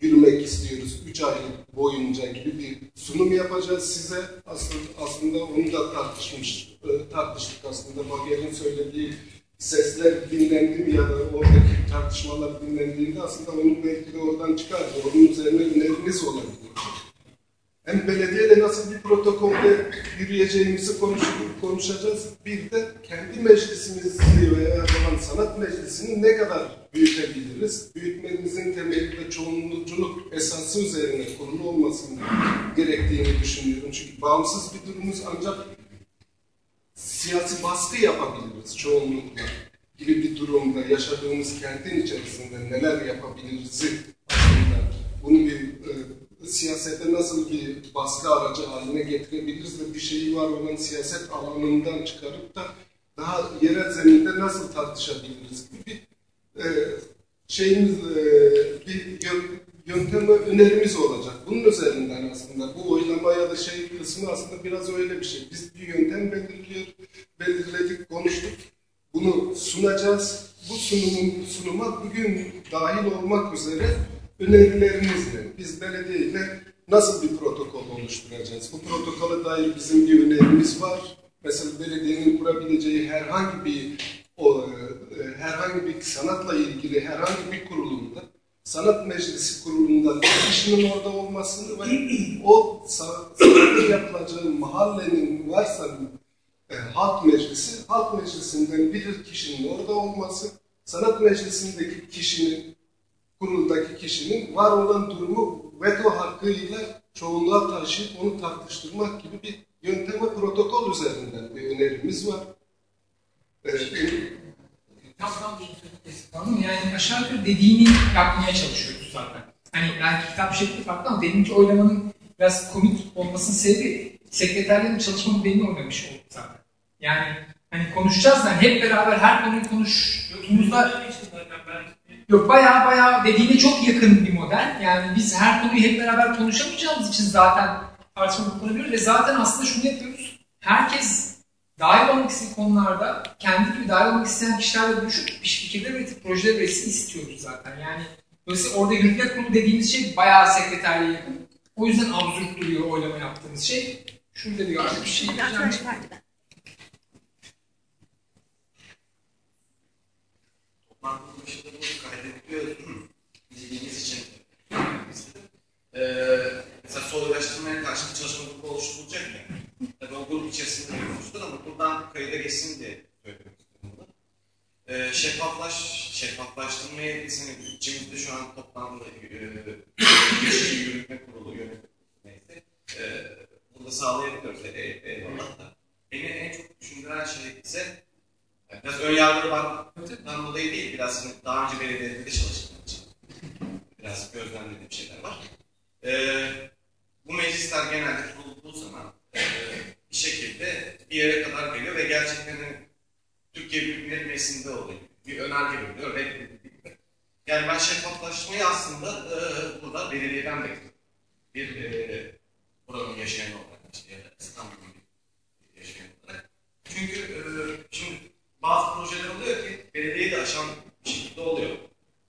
yürümek istiyoruz. Üç ay boyunca gibi bir sunum yapacağız size. Aslında, aslında onu da tartışmış, e, tartıştık aslında. Bagier'in söylediği sesler dinlendi ya da oradaki tartışmalar dinlendiğinde aslında onun belki de oradan çıkardı. Onun üzerine öneriniz olabilir hem belediyeyle nasıl bir protokolde yürüyeceğimizi konuş, konuşacağız. Bir de kendi meclisimizi veya olan sanat meclisini ne kadar büyütebiliriz? Büyütmemizin temelinde çoğunlukçuluk esası üzerine kurulu olmasını gerektiğini düşünüyorum. Çünkü bağımsız bir durumumuz ancak siyasi baskı yapabiliriz çoğunlukla gibi bir durumda yaşadığımız kentin içerisinde neler yapabiliriz aslında bunu bir e, siyasete nasıl bir baskı aracı haline getirebiliriz ve bir şeyi var olan siyaset alanından çıkarıp da daha yerel zeminde nasıl tartışabiliriz gibi bir e, şeyimiz, e, bir yöntem önerimiz olacak. Bunun üzerinden aslında bu oylama ya da şey kısmı aslında biraz öyle bir şey. Biz bir yöntem belirliyor, belirledik, konuştuk. Bunu sunacağız. Bu sunumun sunuma bugün dahil olmak üzere önerilerimizle biz belediye ile nasıl bir protokol oluşturacağız? Bu protokole dair bizim bir önerimiz var. Mesela belediyenin kurabileceği herhangi bir o, e, herhangi bir sanatla ilgili herhangi bir kurulumda sanat meclisi kurulunda bir kişinin orada olmasını ve o sanatın yapılacağı mahallenin varsa e, halk meclisi, halk meclisinden bir kişinin orada olması, sanat meclisindeki kişinin kuruldaki kişinin var olan durumu veto hakkıyla çoğunluğa taşıyıp onu tartıştırmak gibi bir yönteme protokol üzerinden bir önerimiz var. Evet. Tamam yani aşağı yukarı dediğini yapmaya çalışıyoruz zaten. Hani belki kitap şekli farklı ama benimki oylamanın biraz komik olmasının sebebi sekreterlerin çalışmanın benimle oynamış oldu zaten. Yani hani konuşacağız da yani hep beraber her konuyu konuştuğumuzda Yok baya baya dediğine çok yakın bir model. Yani biz her konuyu hep beraber konuşamayacağımız için zaten tartışma kurabiliyoruz ve zaten aslında şunu yapıyoruz. Herkes dahil olmak istediği konularda kendi gibi dahil olmak isteyen kişilerle buluşup bir fikirler üretip projeler üretsin istiyoruz zaten. Yani dolayısıyla orada yürütme kurulu dediğimiz şey bayağı sekreterliğe yakın. O yüzden absürt duruyor oylama yaptığımız şey. Şurada diyor artık bir şey diyeceğim. Toplantının başında bunu kaydediliyor bildiğiniz için. Ee, mesela soylulaştırmaya karşı bir çalışma grubu oluşturulacak ya. Tabii o grup içerisinde konuşulur ama buradan kayıda geçsin diye söylemek bunu. Ee, şeffaflaş, şeffaflaştırmayı bizim içimizde şu an toplamda e, geçici yürütme kurulu yönetim neyse e, burada sağlayabiliyoruz. E, e, eyvallah da. Beni en çok düşündüren şey ise yani biraz ön yargılı bakmaktan dolayı değil, biraz daha önce belediyede çalıştığım için biraz gözlemlediğim şeyler var. Ee, bu meclisler genelde kurulduğu zaman e, bir şekilde bir yere kadar geliyor ve gerçekten Türkiye Büyük Meclisi'nde oluyor. Bir önerge veriliyor, reddediliyor. Yani ben şeffaflaşmayı aslında e, burada belediyeden bekliyorum. Bir e, buranın yaşayan olarak, işte İstanbul'un yaşayan olarak. Çünkü e, şimdi bazı projeler oluyor ki belediyeyi de aşan bir şekilde oluyor.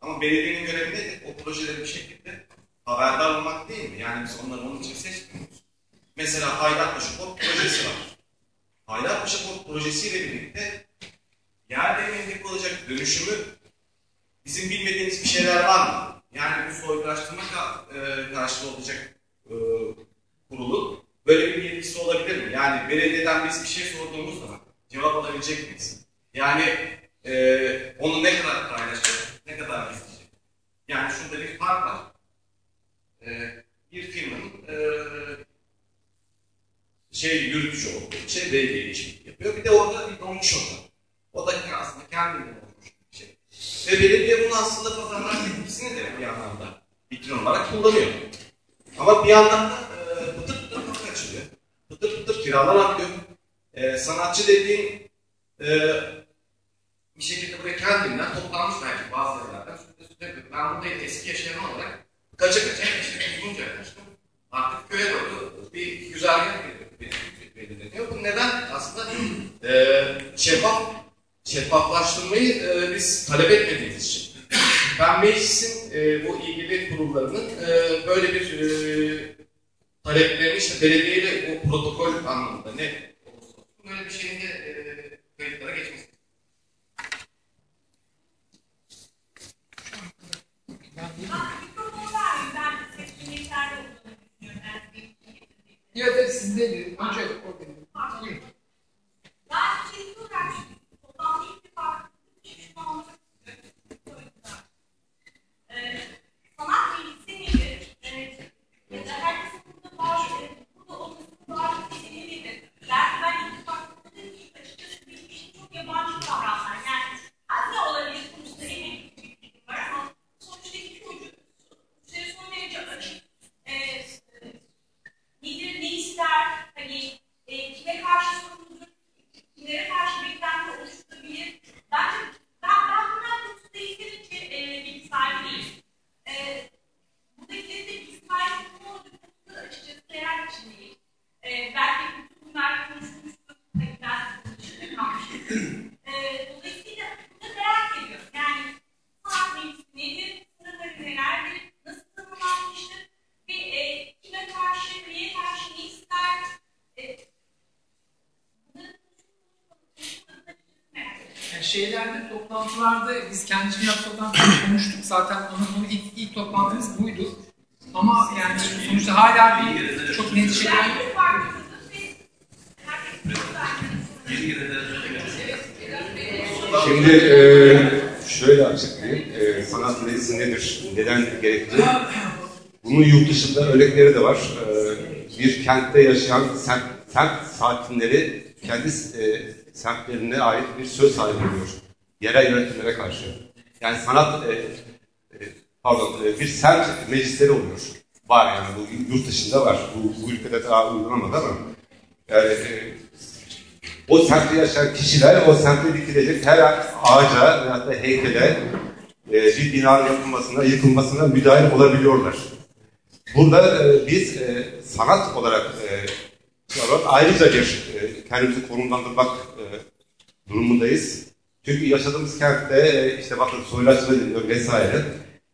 Ama belediyenin görevi nedir? O projeleri bir şekilde haberdar olmak değil mi? Yani biz onları onun için seçmiyoruz. Mesela Haydarpaşa Port projesi var. Haydarpaşa Port projesiyle birlikte yer değerindeki olacak dönüşümü bizim bilmediğimiz bir şeyler var mı? Yani bu soygulaştırma e, karşılığı olacak e, kurulun böyle bir yetkisi olabilir mi? Yani belediyeden biz bir şey sorduğumuz zaman cevap alabilecek miyiz? Yani e, onu ne kadar paylaşacak, ne kadar gizleyecek? Yani şurada bir fark var. E, bir firmanın e, şey yürütücü olduğu şey belediye işbirliği yapıyor. Bir de orada bir donmuş var. O da aslında kendinden olmuş bir şey. Ve belediye bunu aslında pazarlar yetkisini de bir anlamda vitrin olarak kullanıyor. Ama bir yandan da e, pıtır pıtır kapı açılıyor. Pıtır pıtır kiralar artıyor. E, sanatçı dediğin e, bir şekilde buraya kendinden toplanmış belki bazı yerlerden. Ben burada eski yaşayan olarak kaça kaça işte uzunca yaklaştım. Artık köye doğru bir güzergah belirleniyor. Bu neden? Aslında e, şeffaf, şeffaflaştırmayı e, biz talep etmediğimiz için. Ben meclisin e, bu ilgili kurullarının e, böyle bir e, taleplerini işte belediyeyle o protokol anlamında ne olursa böyle bir şeyin de e, kayıtlara geçmesi. Ya da sizde de önce orada. Buyurun. Ben şey uğraştım. Toplantı ilk defa sanat bilgisi nedir? Ee, ya da herkesin var, burada olmasının var? Belki ben ilk kullandığım için açıkçası bir çok yabancı kavramlar. Yani ne olabilir konusunda emek bir var ama sonuçta iki çocuk süre son derece açık. Ee, e, ne ister, hani e, kime karşı sorumludur, kimlere karşı beklenti oluşturabilir. Bence ben, ben bunlar konusunda yeterince e, bilgi sahibi değilim. E, buradakilerin de bilgi sahibi olmadığı konusunda açıkçası merak içindeyim. E, belki bütün bunlar konuşmuştur, hani ben dışında kalmışım. E, dolayısıyla burada merak. Yani sanat meclisi nedir, sınırları nelerdir, nasıl tanımlanmıştır şeylerde, toplantılarda biz kendi cihazlardan konuştuk zaten ana konu ilk, ilk toplantımız buydu. Ama yani sonuçta hala bir çok net şeyler Şimdi e, şöyle açıklayayım. E, sanat nedir? Neden gerekli? Bunun yurt dışında örnekleri de var. E, bir kentte yaşayan semt, semt sakinleri kendi e, semtlerine ait bir söz sahibi oluyor. Yerel yönetimlere karşı. Yani sanat, e, e, pardon, bir semt meclisleri oluyor. Var yani bu yurt dışında var. Bu, bu ülkede daha uygulanamadı ama. Yani o semtte yaşayan kişiler o semtte dikilecek her ağaca veya da heykele bir binanın yapılmasına, yıkılmasına müdahil olabiliyorlar. Burada e, biz e, sanat olarak e, ayrıca bir e, kendimizi konumlandırmak e, durumundayız. Çünkü yaşadığımız kentte e, işte bakın soylaşma deniyor vesaire.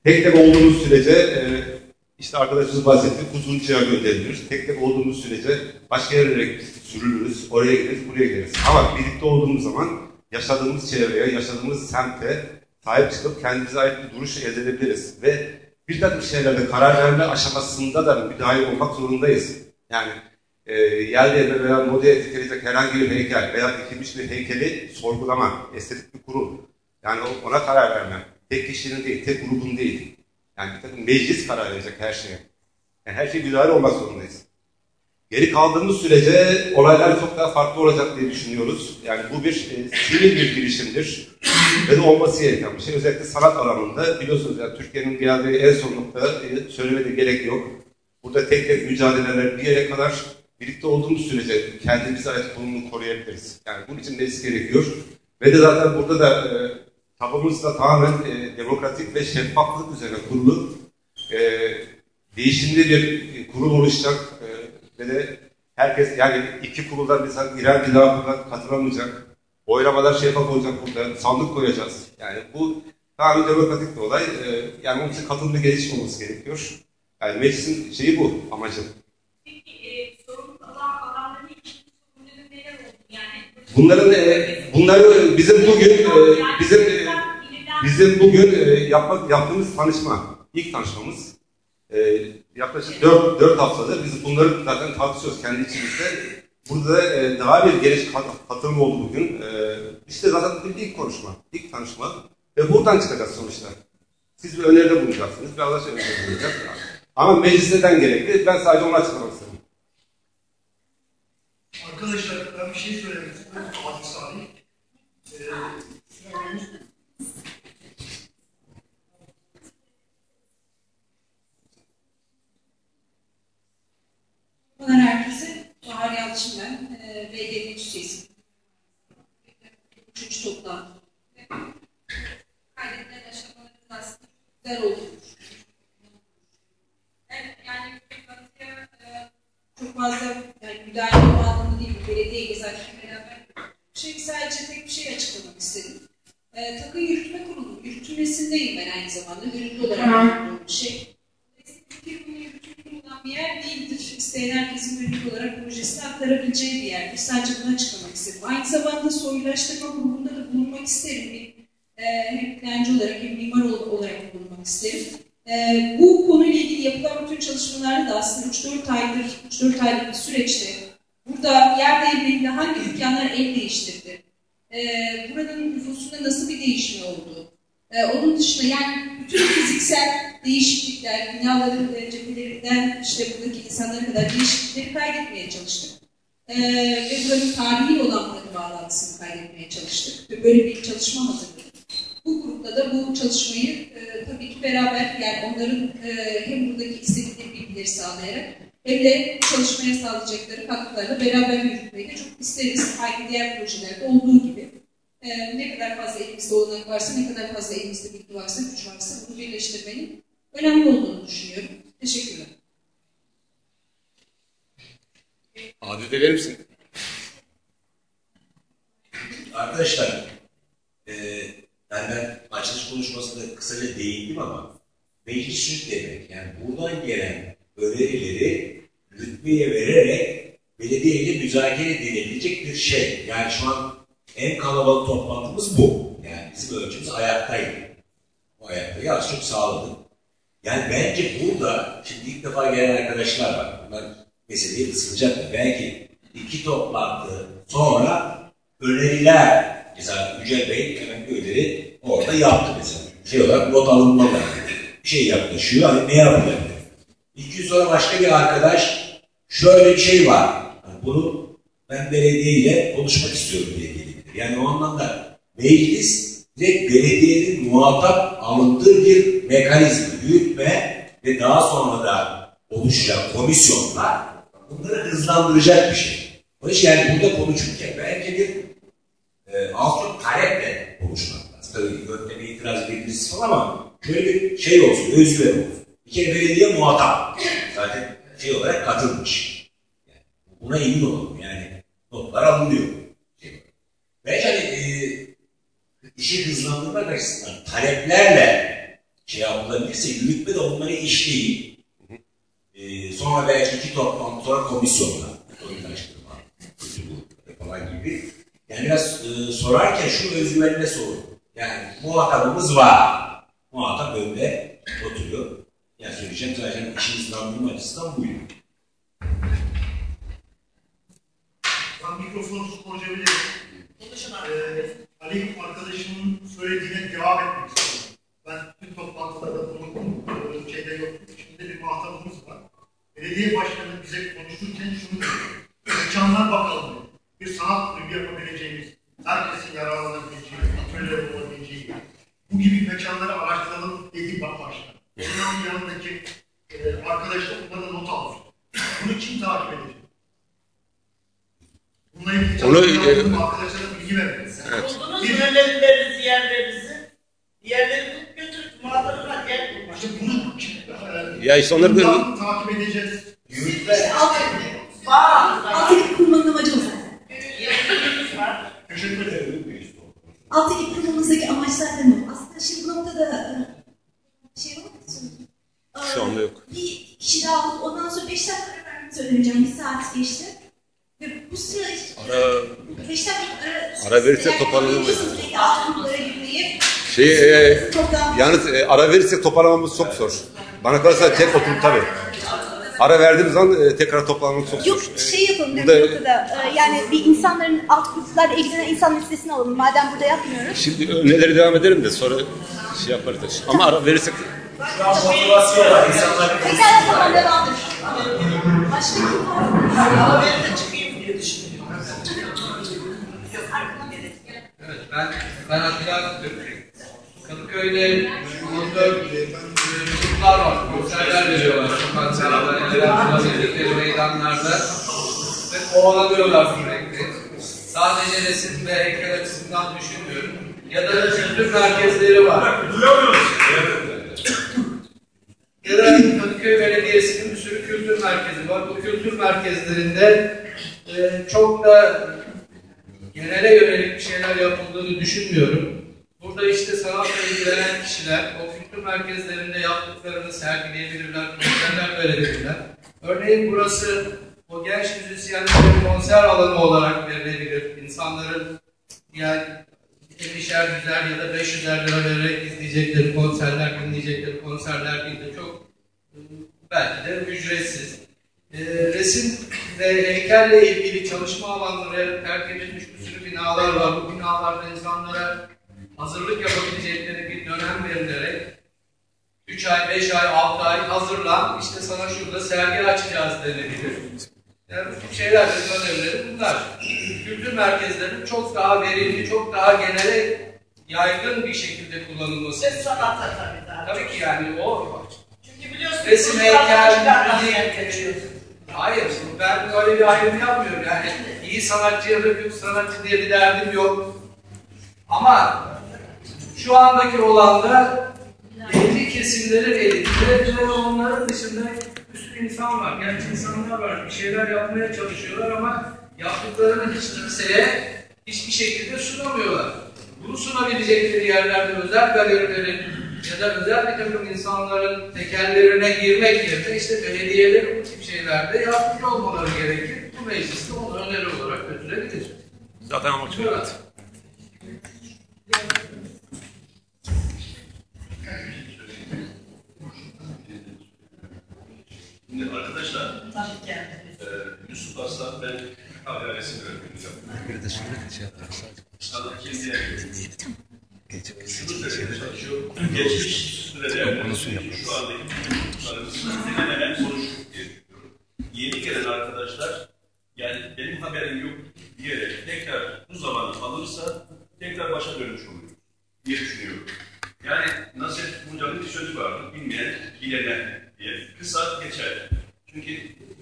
Tek tek olduğumuz sürece e, işte arkadaşımız bahsetti Kuzguncu'ya gönderilir. Tek tek olduğumuz sürece başka yerlere sürülürüz. Oraya gideriz, buraya gideriz. Ama birlikte olduğumuz zaman yaşadığımız çevreye, yaşadığımız semte sahip çıkıp kendimize ait bir duruş elde edebiliriz. Ve bir takım şeylerde karar verme aşamasında da müdahil olmak zorundayız. Yani e, yer yerine veya modaya dikilecek herhangi bir heykel veya dikilmiş bir heykeli sorgulama, estetik bir kurul. Yani ona karar vermem. Tek kişinin değil, tek grubun değil. Yani bir takım meclis karar verecek her şeye. Yani her şey müdahale olmak zorundayız. Geri kaldığımız sürece olaylar çok daha farklı olacak diye düşünüyoruz. Yani bu bir e, sivil bir girişimdir. Ve de olması gereken bir şey. Özellikle sanat alanında biliyorsunuz yani Türkiye'nin geldiği en son nokta e, söylemede gerek yok. Burada tek tek mücadeleler bir yere kadar birlikte olduğumuz sürece kendimize ait konumunu koruyabiliriz. Yani bunun için meclis gerekiyor. Ve de zaten burada da e, tabımız da tamamen e, demokratik ve şeffaflık üzerine kurulu e, değişimli bir kurul oluşacak e, ve de herkes yani iki kuruldan mesela İrem bir daha katılamayacak. Oylamalar şeffaf olacak burada. Sandık koyacağız. Yani bu tamamen demokratik bir olay. E, yani onun için katılımda gelişim olması gerekiyor. Yani meclisin şeyi bu, amacı. E, Bunların e, bunları bizim bugün e, bizim e, bizim bugün e, yapmak yaptığımız tanışma, ilk tanışmamız e, yaklaşık 4, 4 haftadır biz bunları zaten tartışıyoruz kendi içimizde. Burada e, daha bir geniş kat, katılım oldu bugün. E, işte zaten bugün ilk konuşma, ilk tanışma ve buradan çıkacağız sonuçlar. Siz bir öneride bulunacaksınız, bir Allah öneride bulunacak. Ama meclis neden gerekli? Ben sadece onu açıklamak istedim. Arkadaşlar ben bir şey söylemek istiyorum. Fatih Salih. Ee, Merhabalar herkese. Bahar Yalçın ben. Ee, BD Meclis Üçüncü toplantı. Kaydedilen aşamalarımız aslında güzel oldu. evet, yani batıya e, Çok fazla yani müdahale o anlamda değil. Belediye zaten beraber. Şey, sadece tek bir şey açıklamak istedim. Ee, takı yürütme kurulu yürütülmesindeyim ben aynı zamanda. Gönüllü olarak bir şey. Fikir bunu yürütülen bir yer değildir. İsteyen herkesin gönüllü olarak projesini aktarabileceği bir yerdir. Sadece bunu açıklamak istedim. Aynı zamanda soyulaştırma grubunda da bulunmak isterim. Bir, e, hem plancı olarak hem mimar ol- olarak bulunmak isterim. E, bu konuyla ilgili yapılan bütün çalışmalarda da aslında 3-4 aydır, 3-4 aylık bir süreçte burada yer devriminde hangi dükkanlar el değiştirdi? E, buranın nüfusunda nasıl bir değişme oldu? E, onun dışında yani bütün fiziksel değişiklikler, binaların e, cephelerinden işte buradaki insanlara kadar değişiklikleri kaydetmeye çalıştık. E, ve buranın tarihiyle olan buranın bağlantısını kaydetmeye çalıştık. Ve böyle bir çalışma hazırladık. Bu grupta da bu çalışmayı e, tabii ki beraber yani onların e, hem buradaki istedikleri bilgileri sağlayarak hem de çalışmaya sağlayacakları katkılarla beraber yürütmeyi de çok isteriz. Aynı diğer projelerde olduğu gibi. Ee, ne kadar fazla elimizde olanak varsa, ne kadar fazla elimizde bilgi varsa, güç varsa bunu birleştirmenin önemli olduğunu düşünüyorum. Teşekkürler. Adet eder misin? Arkadaşlar, e, yani ben açılış konuşmasında kısaca değindim ama meclis demek. Yani buradan gelen önerileri rütbeye vererek belediye ile müzakere edilebilecek bir şey. Yani şu an en kalabalık toplantımız bu. Yani bizim ölçümüz ayaktaydı. O ayaktayı az çok sağladık. Yani bence burada, şimdi ilk defa gelen arkadaşlar var. Bunlar meseleyi ısınacaklar. Belki iki toplantı sonra öneriler, mesela Yücel Bey hemen bir öneri orada yaptı mesela. Şey olarak not alınmalı. Bir şey yaklaşıyor, hani ne yapılabilir? İki gün sonra başka bir arkadaş şöyle bir şey var. Hani bunu ben belediyeyle konuşmak istiyorum diye gelebilir. Yani o anlamda meclis direkt belediyenin muhatap alındığı bir mekanizma, yürütme ve daha sonra da oluşacak komisyonlar bunları hızlandıracak bir şey. O yüzden yani burada konuşurken belki bir e, çok taleple konuşmak lazım. Tabii yönteme itiraz edebilirsiniz falan ama şöyle bir şey olsun, özgüven olsun. Bir kere belediye muhatap. Zaten şey olarak katılmış. Yani buna emin olalım. Yani notlar alınıyor. Şey. Bence hani e, işi hızlandırmak açısından taleplerle şey yapılabilirse yürütme de onları işleyip e, sonra belki iki toplantı sonra komisyonla oyunlaştırma, falan gibi. Yani biraz e, sorarken şu özgüvenle sorun. Yani muhatabımız var. Muhatap önde oturuyor. Yani söyleyeceğim zaten işin hızlandırma açısından buydu. Ben mikrofonu konuşabilirim. Konuşun Ee, Ali arkadaşımın söylediğine devam etmek istiyorum. Ben tüm toplantılarda bulundum, şeyde yok. Şimdi bir muhatabımız var. Belediye başkanı bize konuşurken şunu dedi. Mekanlar bakalım dedi. Bir sanat kulübü yapabileceğimiz, herkesin yararlanabileceği, atölye olabileceği, bu gibi mekanları araştıralım dedi başkan. Onun yanındaki e, arkadaş da bunları not almış. Bunu kim takip edecek? Onu, e. Evet. Yerlerinizi? Yerleri bulup götürüp muhatabına gel. İşte bunu Ya işte onları bundan takip edeceğiz. Altyapı kurmanın amacı o zaten. Teşekkür ederim. Kurmamızdaki amaç zaten o. Aslında şimdi bu noktada e, şey var mı? Şu anda yok. Bir kişi daha alıp ondan sonra 5 dakika vermemizi önereceğim. Bir saat geçti. Ve bu Ara, 5 dakika ara, ara verirse Yani toparlanır Şey, e, yalnız e, ara verirsek toparlamamız çok zor. Bana kalırsa tek oturum tabii. Ara verdiğimiz zaman e, tekrar toplanmamız çok zor. Yok şey yapalım Burada- yani bu noktada. e, Yani bir insanların alt gruplarla ilgilenen insan listesini alalım. Madem burada yapmıyoruz. Şimdi önerileri devam edelim de sonra şey yaparız. Ama ara verirsek Şu an motivasyon var. İnsanlar Pekala tamam devamdır. Başka kim var? Ben de çıkayım diye düşünüyorum. Evet, ben, ben Atilla. Kadıköy'de amatör gruplar var, konserler veriyorlar eller bulabildikleri meydanlarda ve kovalanıyorlar sürekli. Sadece resim ve heykel açısından düşünmüyorum. Ya da kültür merkezleri var. Ya da Kadıköy Belediyesi'nin bir sürü kültür merkezi var. Bu kültür merkezlerinde e, çok da genele yönelik bir şeyler yapıldığını düşünmüyorum. Burada işte sanatla ilgilenen kişiler o kültür merkezlerinde yaptıklarını sergileyebilirler, konserler verebilirler. Örneğin burası o genç müzisyenlerin konser alanı olarak verilebilir. İnsanların yani 50'şer yüzer ya da 500'er lira vererek izleyecekleri konserler, dinleyecekleri konserler değil de çok e, belki de ücretsiz. E, resim ve heykelle ilgili çalışma alanları terk edilmiş bir sürü binalar var. Bu binalarda insanlara hazırlık yapabilecekleri bir dönem verilerek 3 ay, 5 ay, 6 ay hazırlan, işte sana şurada sergi açacağız denebilir. Yani bu şeyler de önerileri bunlar. Kültür merkezlerinin çok daha verimli, çok daha genele yaygın bir şekilde kullanılması. Ve sanata tabii daha. Tabii ki yani o Çünkü biliyorsunuz resim, heykel, müzik. Hayır, ben öyle bir ayrım yapmıyorum. Yani iyi sanatçı ya da kötü sanatçı diye bir derdim yok. Ama şu andaki olanda belli kesimlerin elinde ve onların dışında sürü insan var. Genç insanlar var. Bir şeyler yapmaya çalışıyorlar ama yaptıklarını hiç kimseye hiçbir şekilde sunamıyorlar. Bunu sunabilecekleri yerlerde özel galerilerin ya da özel bir takım insanların tekerlerine girmek yerine işte belediyelerin bu tip şeylerde yardımcı olmaları gerekir. Bu mecliste onu öneri olarak götürebilir. Zaten amaç o, evet. Şimdi arkadaşlar, e, Yusuf Aslan ben hala resim öğretmeniyim. Bir de şunu şey yaparız. Sana kendine Geçmiş. Yeni gelen arkadaşlar yani benim haberim yok diyerek tekrar bu zamanı alırsa tekrar başa dönmüş oluyor diye düşünüyorum. Yani Nasip Hoca'nın bir sözü vardı. Bilmeyen, bilene diye. Kısa geçer. Çünkü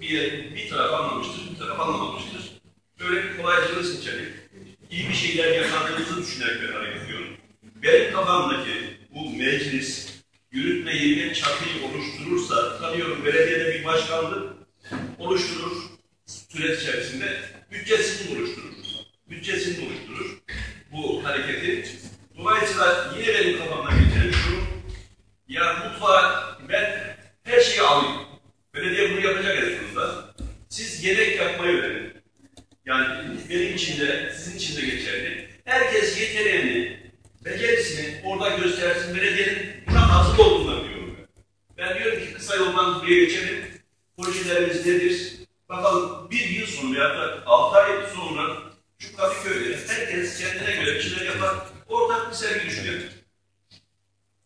bir, bir taraf anlamıştır, bir taraf anlamamıştır. Böyle kolaycılığı seçerek iyi bir şeyler yaşandığımızı düşünerek ben hareket ediyorum. Benim kafamdaki bu meclis yürütmeyi bir çatıyı oluşturursa, tanıyorum belediyede bir başkanlık oluşturur süreç içerisinde bütçesini oluşturur. Bütçesini oluşturur bu hareketi. Dolayısıyla yine benim kafamda geçen şu, ya mutfağa ben her şeyi alayım. Belediye bunu yapacak en sonunda. Siz yemek yapmayı öğrenin. Yani benim için de, sizin için de geçerli. Herkes yeteneğini, becerisini orada göstersin. Belediyenin buna hazır olduğundan diyorum ben. Diyorum ki kısa yoldan buraya geçelim. Projelerimiz nedir? Bakalım bir yıl sonra ya da altı ay sonra şu Kadıköy'de herkes kendine göre güzel şeyler yapar. Ortak bir sergi düşünüyor.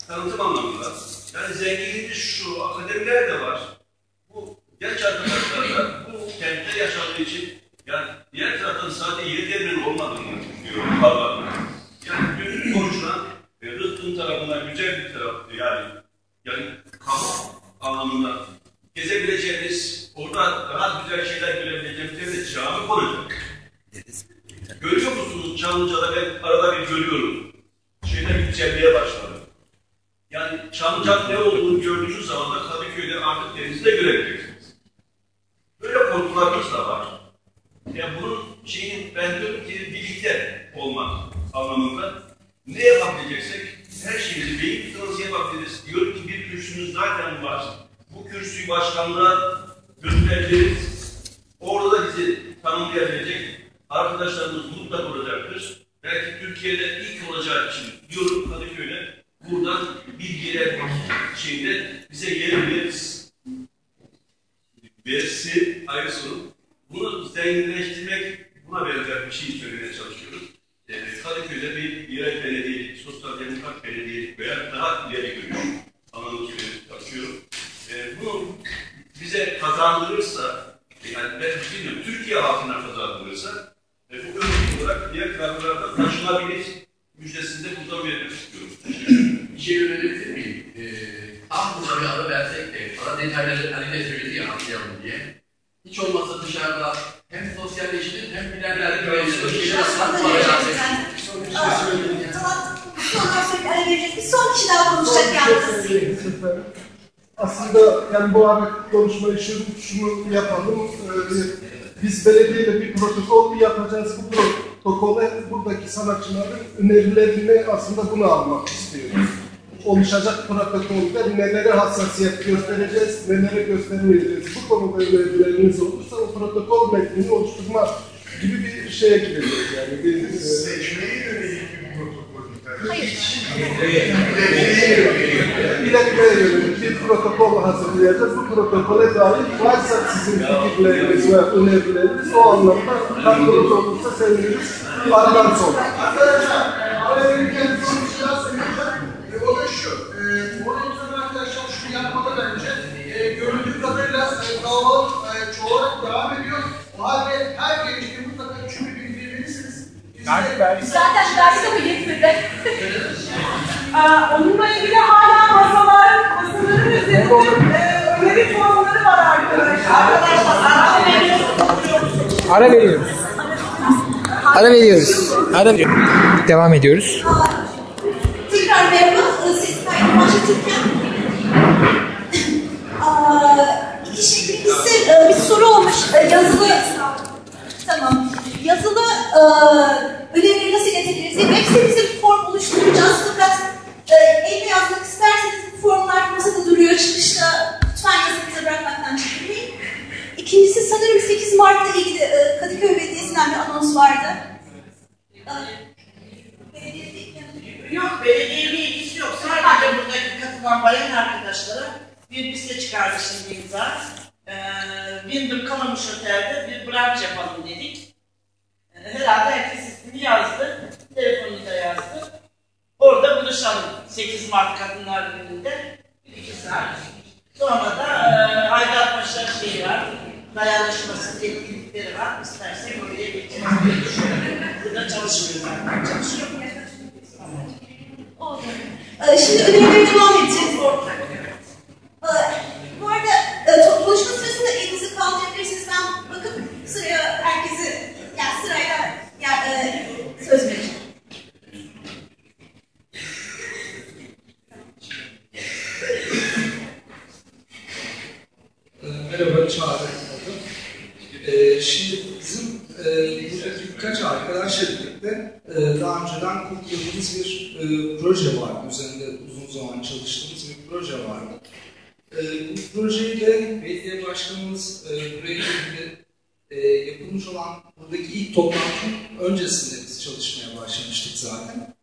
Tanıtım anlamında. Yani zenginliği şu, akademiler de var. Bu genç arkadaşlar da bu kentte yaşadığı için yani diğer taraftan sadece yeri devrenin olmadığını düşünüyorum kavramda. Yani konuşulan Rıhtın tarafından güzel bir taraftı yani. Yani kamu anlamında gezebileceğiniz, orada daha güzel şeyler görebileceğimiz bir cami konacak. Görüyor musunuz Çamlıca'da ben arada bir görüyorum. Şeyde cemliğe başladı. Yani Çamlıca'nın ne olduğunu gördüğünüz zaman da Kadıköy'de artık denizde görebileceksiniz. Böyle korkularımız da var. Ya bunun şeyin ben diyorum ki birlikte olmak anlamında ne yapabileceksek her şeyimizi beyin nasıl yapabiliriz? Diyorum ki bir kürsümüz zaten var. Bu kürsüyü başkanlığa göstereceğiz. Orada da bizi tanımlayabilecek arkadaşlarımız mutlaka olacaktır. Belki Türkiye'de ilk olacağı için diyorum Kadıköy'de buradan bir yere şeyinde bize yer veririz. Verisi ayrı sorun. Bunu zenginleştirmek, buna benzer bir şey söylemeye çalışıyoruz. E, Kadıköy'de bir yerel belediyelik, sosyal demokrat belediyelik veya daha ileri görüş anlamını takıyorum. E, bunu bize kazandırırsa, yani ben bilmiyorum, Türkiye halkına kazandırırsa, e, bu örnek olarak diğer kararlarda taşınabilir müjdesinde buradan vermek istiyorum. Bir şey öğrenebilir miyim? Ee, tam burada bir ara versek de, ara detayları hani ne söyledi ya anlayalım diye. Hiç olmazsa dışarıda hem sosyalleştir hem bilenler güvenli bir şeyler atmak var yani. Bir son kişi daha konuşacak yalnız. Aslında yani bu ara konuşmayı şunu, şunu yapalım. Ee, biz belediyeyle bir protokol yapacağız. Bu protokole buradaki sanatçıların önerilerini aslında bunu almak istiyoruz. Oluşacak protokolde nelere hassasiyet göstereceğiz, nelere göstermeyeceğiz. Bu konuda önerileriniz olursa o protokol metnini oluşturma gibi bir şeye gireceğiz. Yani bir, e, Seçmeye yönelik bir protokol. Hayır. İletmeye yönelik bir protokol hazırlayacağız. Bu protokole dair varsa sizin fikirleriniz ve önerileriniz o anlamda katkınız olursa seviniriz. Aradan sonra. Arkadaşlar, araya verirken son bir şeyler söyleyeceğim. E, o da şu, e, organizasyon arkadaşlar şunu yapmadan önce e, görüldüğü kadarıyla e, davalık e, çoğalarak devam ediyor. O halde her üçünü bildirmelisiniz. Biz de- Zaten derste bu. Aa, onunla ilgili hala masalar, masaların üzerinde e, öneri formları var arkadaşlar. Ara veriyoruz. Ara veriyoruz. Ara Devam ediyoruz. Tekrar merhaba. Ee, Siz kaydı başlatırken iki şey birincisi e, bir soru olmuş. E, Yazılı Tamam. Yazılı e, önerileri nasıl iletebiliriz diye web sitemizde bir form oluşturacağız. Fakat e, elle yazmak isterseniz bu formlar masada duruyor çıkışta. Lütfen yazı bize bırakmaktan çekinmeyin. İkincisi sanırım 8 Mart'la ilgili e, Kadıköy Belediyesi'nden bir anons vardı. Yok, belediyeyle ilgisi yok. Sadece buradaki katılan bayan arkadaşlara bir liste çıkardı şimdi imza. Ee, Windsor Kalamış Otel'de bir brunch yapalım dedik. Herhalde herkes ismini yazdı. Telefonunu da yazdı. Orada buluşalım. 8 Mart Kadınlar Günü'nde. 2 saat. Sonra da e, Haydarpaşa şeyi var. Dayanışması, etkinlikleri var. İstersek oraya geçeriz diye düşünüyorum. Burada çalışmıyor zaten. Çalışıyor mu? Oldu. Ee, Şimdi ödevlere devam edeceğiz. Ee, Bu arada e, sırasında elinizi kaldırabilirsiniz. Ben bakıp sıraya herkesi, yani sırayla ya, e, söz vereceğim. Ee, Merhaba, Çağrı. Ee, şimdi bizim e, birkaç arkadaşla birlikte e, daha önceden kurduğumuz bir e, proje vardı. Üzerinde uzun zaman çalıştığımız bir proje vardı. E, bu projeyi de belediye başkanımız e, buraya e, yapılmış olan buradaki ilk toplantının öncesinde biz çalışmaya başlamıştık zaten.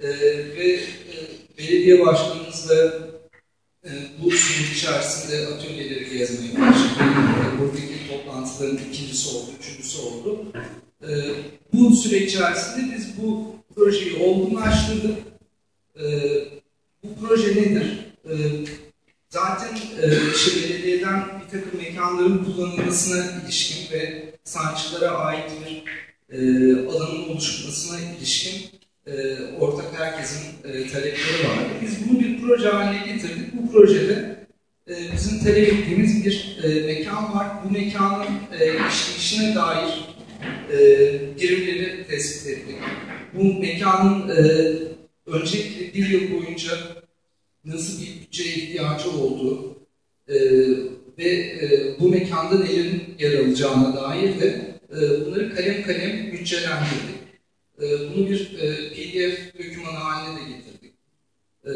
E, ve e, belediye başkanımızla e, bu süreç içerisinde atölyeleri gezmeye başladık. E, buradaki toplantıların ikincisi oldu, üçüncüsü oldu. E, bu süreç içerisinde biz bu projeyi olgunlaştırdık. E, bu proje nedir? E, zaten e, belediyeden bir takım mekanların kullanılmasına ilişkin ve sanatçılara ait bir e, alanın oluşmasına ilişkin e, ortak herkesin e, talepleri vardı. Biz bunu bir proje haline getirdik. Bu projede e, bizim talep ettiğimiz bir e, mekan var. Bu mekanın e, işleyişine dair e, birimleri tespit ettik. Bu mekanın e, öncelikle bir yıl boyunca nasıl bir bütçeye ihtiyacı olduğu e, ve e, bu mekanda nelerin yer alacağına dair de e, bunları kalem kalem bütçelendirdik. E, bunu bir e, PDF dokümanı haline de getirdik. E,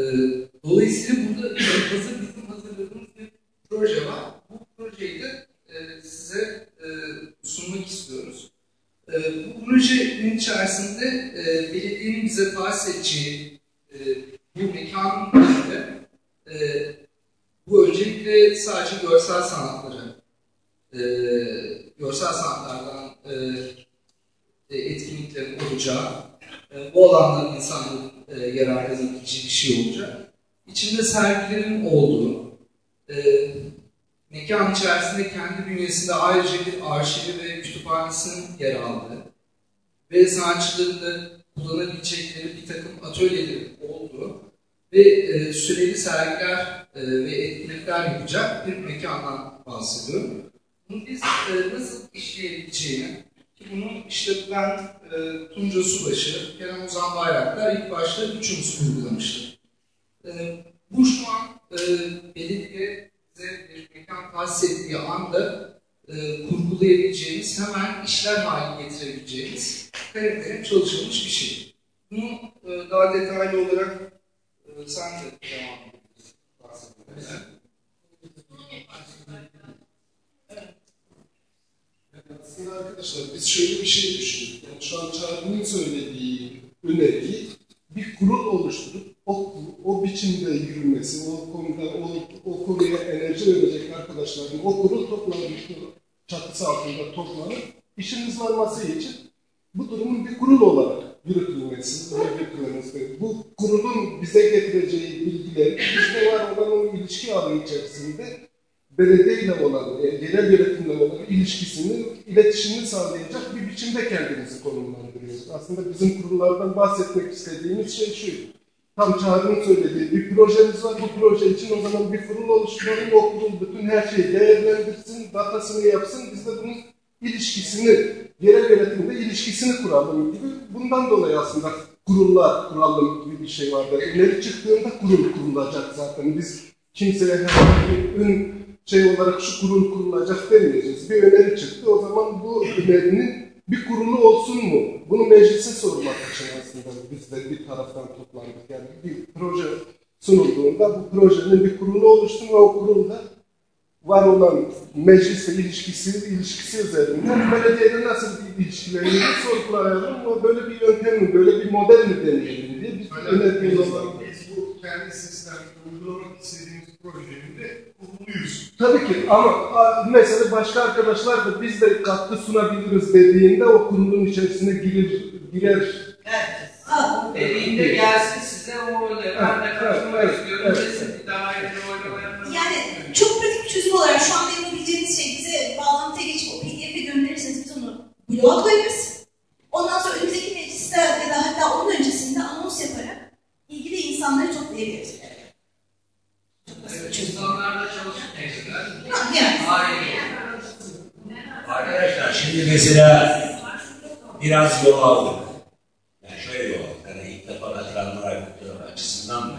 dolayısıyla burada hazır bizim hazırladığımız bir proje var. Bu projeyi de e, size e, sunmak istiyoruz. E, bu projenin içerisinde e, belediyenin bize tahsis edeceği e, bu mekanın içinde e, bu öncelikle sadece görsel sanatları, e, görsel sanatlardan e, e etkinliklerin olacağı, e, bu alandan insanların e, yararlanabileceği bir şey olacak. İçinde sergilerin olduğu, e, mekan içerisinde kendi bünyesinde ayrıca bir arşivi ve kütüphanesinin yer aldığı ve sanatçıların da kullanabilecekleri bir takım atölyelerin olduğu ve e, süreli sergiler e, ve etkinlikler yapacak bir mekandan bahsediyorum. Bunu biz e, nasıl işleyebileceğini, ki bunu işte ben, e, Tunca Subaşı, Kerem Ozan Bayraktar ilk başta üçümüz kurgulamıştık. E, bu şu an e, belediye bize bir mekan tahsis ettiği anda e, kurgulayabileceğimiz, hemen işler haline getirebileceğimiz kalem çalışılmış bir şey. Bunu e, daha detaylı olarak sen de devam edebilirsin. Aslında arkadaşlar biz şöyle bir şey düşündük. Yani şu an Çağrı'nın söylediği öneriyi bir kurul oluşturup o, o biçimde yürümesi, o konuda o, o konuya enerji verecek arkadaşların o kurul toplanıp çatısı altında toplanıp işin hızlanması için bu durumun bir kurul olarak yürütülmesi, yürütülmesi. Bu kurulun bize getireceği bilgileri bizde var olan o ilişki ağı içerisinde belediyeyle olan, yerel yönetimle olan ilişkisini, iletişimini sağlayacak bir biçimde kendimizi konumlandırıyoruz. Aslında bizim kurullardan bahsetmek istediğimiz şey şu. Tam Çağrı'nın söylediği bir projemiz var. Bu proje için o zaman bir kurul oluşturalım. O kurul bütün her şeyi değerlendirsin, datasını yapsın. Biz de bunun ilişkisini, yerel yönetimde ilişkisini kuralım gibi. Bundan dolayı aslında kurullar kuralım gibi bir şey vardı. Öneri çıktığında kurul kurulacak zaten. Biz kimseye herhangi bir ön şey olarak şu kurul kurulacak demeyeceğiz. Bir öneri çıktı. O zaman bu önerinin bir kurulu olsun mu? Bunu meclise sormak için aslında biz de bir taraftan toplandık. Yani bir proje sunulduğunda bu projenin bir kurulu oluştu ve o kurulda var olan meclisle ilişkisi, ilişkisi üzerinden belediyeyle nasıl bir ilişkilerini sorgulayalım ve böyle bir yöntem mi, böyle bir model mi deneyelim diye bir önerdiğimiz var. Biz bu kendi sistemde uygulamak istediğimiz projenin de kuruluyuz. Tabii ki ama mesela başka arkadaşlar da biz de katkı sunabiliriz dediğinde o kurulun içerisine girer. girer. Evet. Dediğinde gelsin size o öyle. Ben de katılmak istiyorum. Desin daha iyi oylamaya. Yani çok pratik bir çözüm olarak şu anda yapabileceğiniz şey bize bağlantıya geçip o pdf'i gönderirseniz biz onu bloğa koyarız. Ondan sonra önümüzdeki mecliste ya da hatta onun öncesinde anons yaparak ilgili insanları toplayabiliriz. İnsanlarla çalışıp neyseler. Yani. Arkadaşlar şimdi mesela biraz yol aldık. Yani şöyle yol aldık. Yani ilk defa katılanlar açısından mı?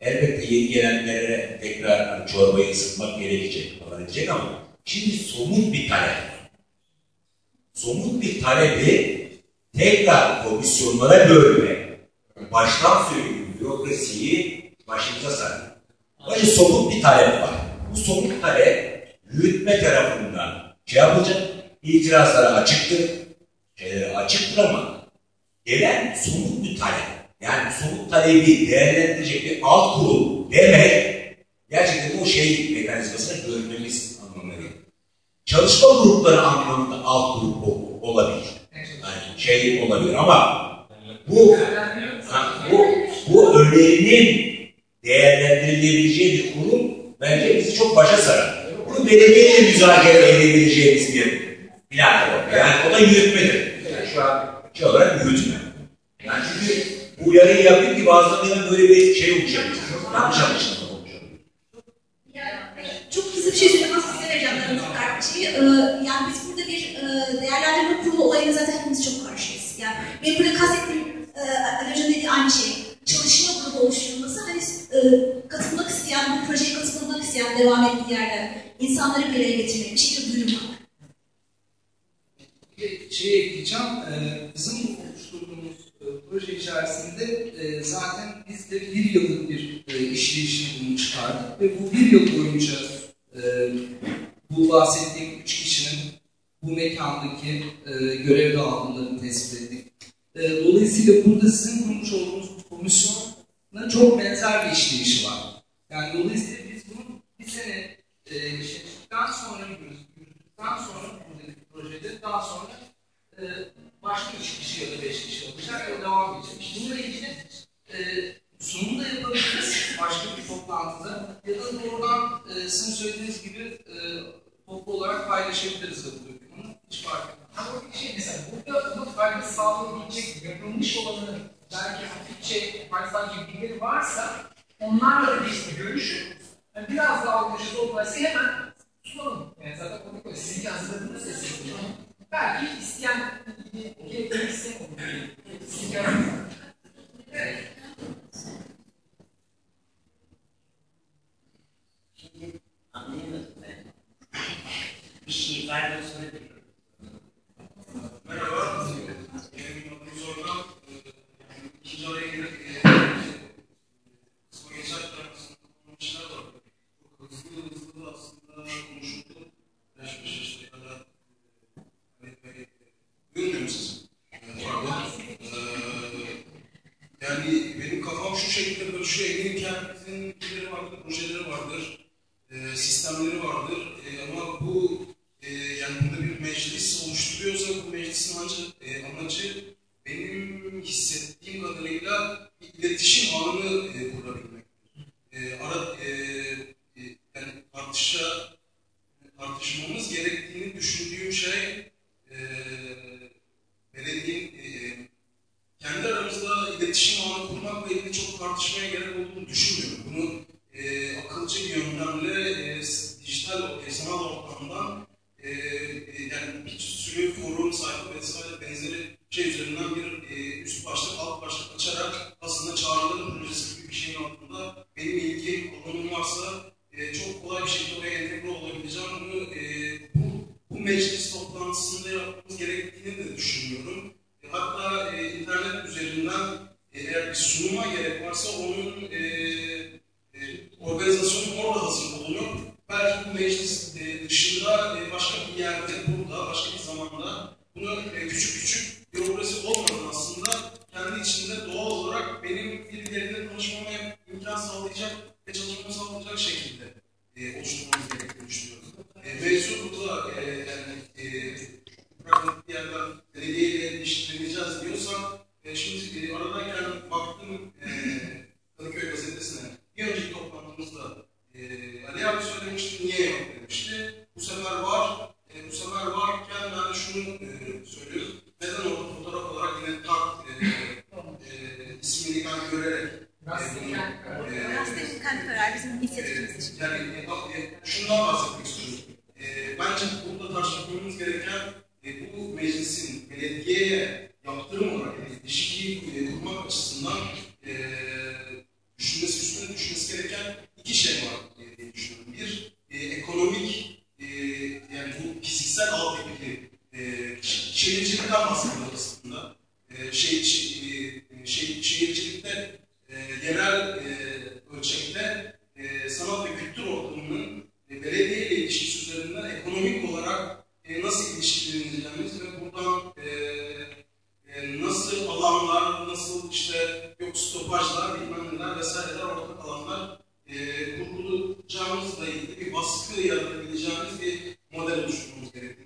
Elbette yeni gelenlere tekrar hani çorbayı ısıtmak gerekecek falan edecek ama şimdi somut bir talep. Somut bir talebi tekrar komisyonlara bölmek. Baştan söyleyeyim bürokrasiyi başımıza sarıyor. Böyle somut bir talep var. Bu somut talep yürütme tarafından şey yapılacak, itirazlara açıktır, şeylere açıktır ama gelen somut bir talep. Yani somut talebi değerlendirecek bir alt kurul demek gerçekten o şey mekanizmasını görmemiz anlamına gelir. Çalışma grupları anlamında alt grup olabilir. Yani şey olabilir ama Bu, bu, bu önerinin değerlendirilebileceği bir kurum bence bizi çok başa sarar. Bunu belediyeyle müzakere edebileceğimiz bir platform. Yani o da yürütmedir. Yani şu an şey olarak yürütme. Yani çünkü bu uyarıyı yapayım ki bazılarının böyle bir şey oluşabilir. Yanlış anlaşılma oluşabilir. Çok hızlı bir şey ben tekrar şeyi. Ee, yani biz burada bir e, değerlendirme kurulu olayına zaten hepimiz çok karşıyız. Yani benim burada kastettiğim e, Ali Hoca'nın dediği aynı şey. Çalışma grubu oluşturulması hani e, katılmak isteyen, bu projeye katılmak isteyen devam ettiği yerden insanları bir araya getirmek, bir şekilde duyurmak. Bir şey ekleyeceğim. Ee, bizim proje içerisinde e, zaten biz de bir yıllık bir e, işleyişini bunu çıkardık ve bu bir yıl boyunca e, bu bahsettiğim üç kişinin bu mekandaki e, görev dağılımlarını tespit ettik. E, dolayısıyla burada sizin kurmuş olduğunuz bu komisyonla çok benzer bir işleyişi var. Yani dolayısıyla biz bunu bir sene e, işledikten sonra yürüttükten sonra buradaki projede daha sonra e, başka üç kişi ya da beş kişi olacak ve devam edecek. Bununla ilgili e, sunum da yapabiliriz başka bir toplantıda ya da doğrudan e, sizin söylediğiniz gibi e, toplu olarak paylaşabiliriz de bu dokümanı. Hiç fark etmez. Ama bir şey mesela burada bunu fayda sağlayabilecek yapılmış olanı belki hafifçe faydalanacak birileri varsa onlarla da bir görüşüp yani biraz daha olmuşuz olması hemen sunalım. Yani zaten o sizin hazırladığınız sesini. aslında konuşuldu. Beş beşe işte kadar duymuyor musunuz? Pardon. Yani benim kafam şu şekilde karışıyor. Eminim kendimizin fikirleri vardır, projeleri vardır, e, sistemleri vardır. E, ama bu e, yani burada bir meclis oluşturuyorsa bu meclisin amacı, e, amacı benim hissettiğim kadarıyla iletişim ağını e, kurabilmek. E, ara, e, e, yani tartışa, tartışmamız gerektiğini düşündüğüm şey e, belediyenin e, kendi aramızda iletişim ağını kurmakla ilgili çok tartışmaya gerek olduğunu düşünmüyorum. Bunu e, akılcı bir yöntemle e, dijital, e, sanal ortamdan e, yani bir sürü forum, sayfa vesaire benzeri şey üzerinden bir e, üst başlık, alt başlık açarak aslında çağrıların projesi gibi bir şeyin altında benim ilgim, alanım varsa e, çok kolay bir şekilde oraya entegre olabileceğim. Bunu e, bu, bu meclis toplantısında yapmamız gerektiğini de düşünüyorum. E, hatta e, internet üzerinden e, eğer bir sunuma gerek varsa onun e, e, organizasyonu orada hazır bulunuyor. Belki bu meclis e, dışında e, başka bir yerde, burada, başka bir zamanda bunu e, küçük küçük bürokrasi olmadan aslında kendi içinde doğal olarak benim birileriyle konuşmama imkan sağlayacak ve çalışmamı sağlayacak şekilde e, oluşturmamız gerektiğini düşünüyorum. E, mevcut burada e, yani e, bırakın bir diyorsa e, e, baktım e, gazetesine bir önceki toplantımızda e, Ali abi söylemişti, niye yok. Bu sefer var. Bu sefer varken ben şunu söylüyorum. Neden orada fotoğraf yine tak ismini ben görerek Gazetenin kendi karar bizim inisiyatifimiz yani e, e, şundan bahsetmek istiyorum. E, bence burada tartışmamız gereken e, bu meclisin belediyeye yaptırım olarak yani ilişkiyi e, kurmak açısından e, düşünmesi, üstüne düşmesi gereken iki şey var e, diye düşünüyorum. Bir, e, ekonomik e, yani bu fiziksel altyapı e, şehircilikten bahsediyoruz aslında. E, şey, şey, e, şey, şehircilikte e, yerel e, ölçekte e, sanat ve kültür ortamının e, belediye ile ilişkisi üzerinden ekonomik olarak e, nasıl ilişkileneceğimiz ve buradan e, e, nasıl alanlar, nasıl işte yok stopajlar, bilmem neler vesaireler, ortak alanlar e, kurgulayacağımızla ilgili bir baskı yaratabileceğimiz bir model oluşturmamız gerektiğini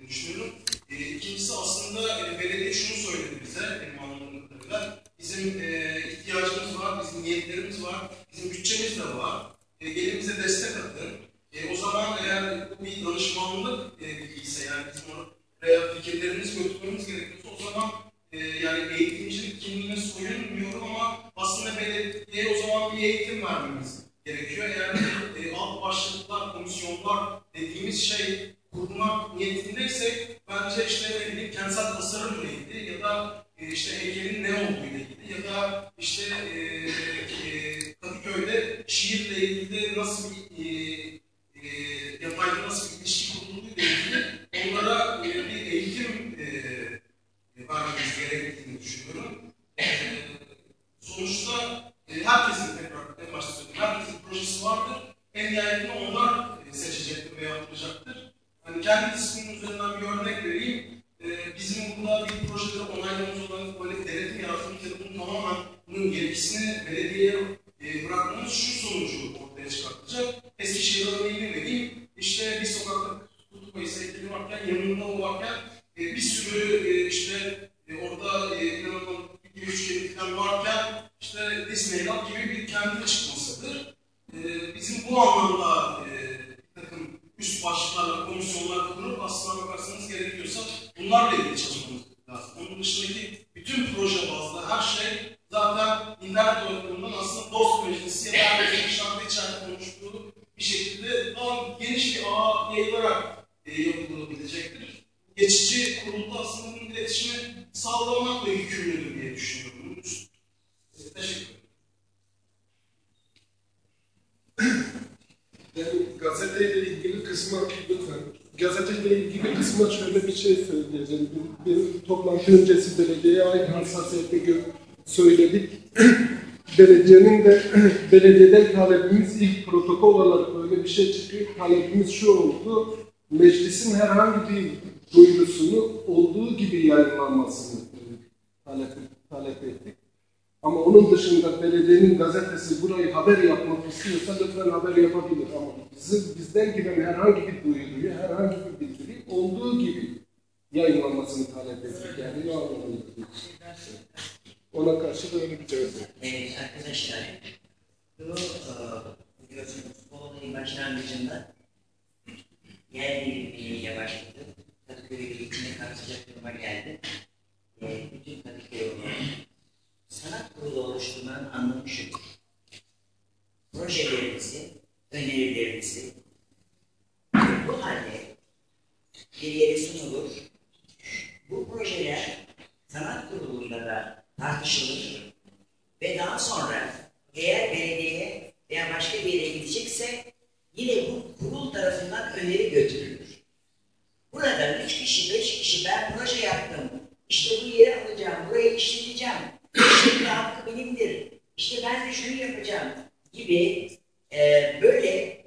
belediyeden talebimiz ilk protokol olarak böyle bir şey çıkıyor. Talebimiz şu oldu. Meclisin herhangi bir duyurusunu olduğu gibi yayınlanmasını talep, talep ettik. Ama onun dışında belediyenin gazetesi burayı haber yapmak istiyorsa lütfen haber yapabilir. Ama bizim, bizden gelen herhangi bir duyuruyu, herhangi bir bildiri olduğu gibi yayınlanmasını talep ettik. Yani ne anlamına? Ona karşı böyle bir cevap. Evet arkadaşlar, biliyorsunuz bu olayın başlangıcında yer değirmeniyle başladı. Kadıköy eğitimine katılacak geldi. E, bütün Kadıköy sanat kurulu oluşturmanın anlamı şudur. Projelerinizi, önerilerinizi bu halde bir sunulur. Bu projeler sanat kurulunda da tartışılır ve daha sonra eğer belediyeye veya başka bir yere gidecekse yine bu kurul tarafından öneri götürülür. Burada üç kişi, beş kişi ben proje yaptım, işte bu yeri alacağım, burayı işleteceğim, işte hakkı benimdir, işte ben de şunu yapacağım gibi e, böyle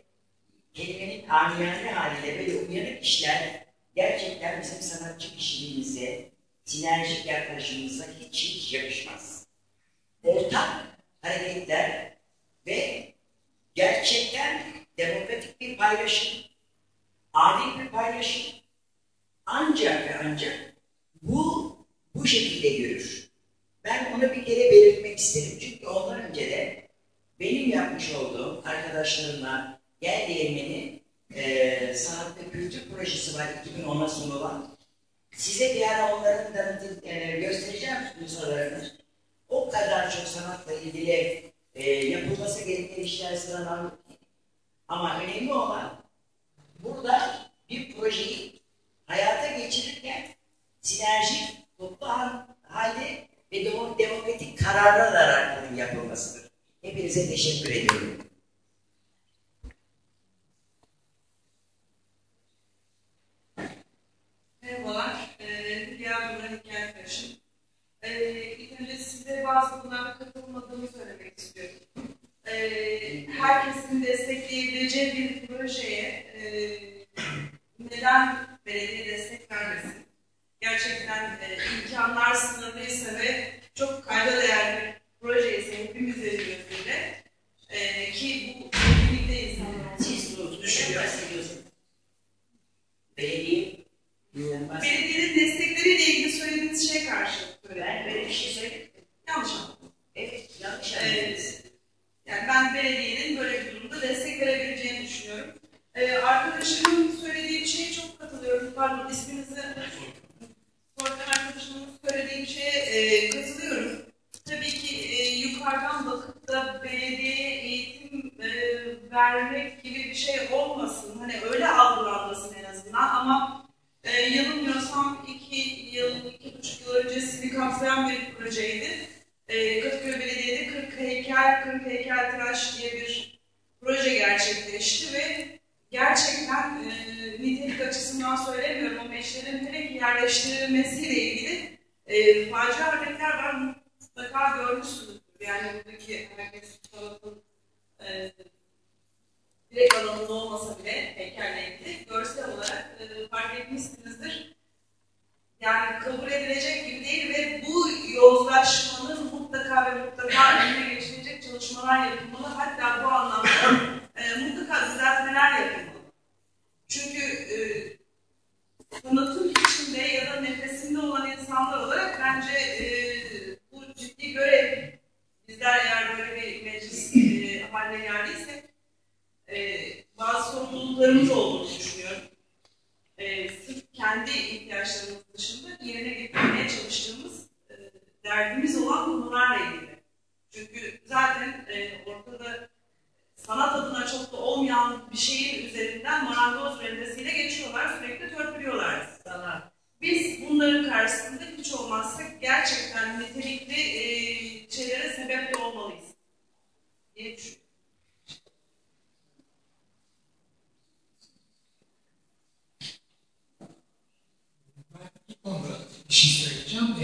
kelimenin amiyane haliyle böyle uyanık işler gerçekten bizim sanatçı kişiliğimize, sinerjik yaklaşımımıza hiç hiç yakışmaz. Ortak hareketler ve gerçekten demokratik bir paylaşım, adil bir paylaşım ancak ve ancak bu bu şekilde görür. Ben onu bir kere belirtmek isterim. Çünkü ondan önce de benim yapmış olduğum arkadaşlarımla Gel Değirmeni e, Sanat ve Kültür Projesi var 2010'a sunulan. Size bir ara onların tanıtım, e, göstereceğim müsaadelerini. O kadar çok sanatla ilgili e, yapılması gereken işler sıralandı. Ama önemli olan burada bir projeyi hayata geçirirken sinerjik, toplu halde ve demokratik kararlar bunun yapılmasıdır. Hepinize teşekkür ediyorum. Merhabalar, ee, Hülya Nurhan Hikayet Karışım. Ee, ilk önce size bazı konularda katılmadığımı söylemek istiyorum. Ee, herkesin destekleyebileceği bir projeye e, neden belediye destek vermesin? Gerçekten e, imkanlar sınırlıysa ve çok kayda değer bir proje ise hepimiz gözüyle e, ki bu birlikte insanlar Siz düşünüyorsunuz. Belediye Belediyenin destekleriyle ilgili söylediğiniz şey karşı. Ben böyle bir şey söyledim. Yanlış anladım. Evet, yanlış evet. Yani ben belediyenin böyle bir durumda destek verebileceğini düşünüyorum. Ee, arkadaşımın söylediği bir şeye çok katılıyorum. Pardon, isminizi sorduğum arkadaşımın söylediği bir şeye e, katılıyorum. Tabii ki e, yukarıdan bakıp da belediyeye eğitim e, vermek gibi bir şey olmasın. Hani öyle algılanmasın en azından ama e, yanılmıyorsam iki yıl, iki buçuk yıl önce sizi kapsayan bir projeydi e, Kadıköy Belediye'de 40 heykel, 40 heykel tıraş diye bir proje gerçekleşti ve gerçekten e, nitelik açısından söylemiyorum ama eşlerin hele ki yerleştirilmesiyle ilgili e, facia örnekler var mutlaka görmüşsünüzdür. Yani buradaki herkes tarafın e, direkt alanında olmasa bile heykelle ilgili görsel olarak e, fark etmişsinizdir. Yani kabul edilecek gibi değil ve bu yozlaşmanın mutlaka ve mutlaka önüne geçilecek çalışmalar yapılmalı. Hatta bu anlamda e, mutlaka düzeltmeler yapılmalı. Çünkü e, tanıtım içinde ya da nefesinde olan insanlar olarak bence e, bu ciddi görev. Bizler eğer böyle bir meclis e, haline geldiysek e, bazı sorumluluklarımız olduğunu düşünüyorum. E, sırf kendi ihtiyaçlarımız dışında yerine getirmeye çalıştığımız e, derdimiz olan konularla ilgili. Çünkü zaten e, ortada sanat adına çok da olmayan bir şeyin üzerinden marangoz rendesiyle geçiyorlar, sürekli törpülüyorlar sanat. Biz bunların karşısında hiç olmazsa gerçekten nitelikli e, şeylere sebep olmalıyız diye düşünüyorum. konuda bir şey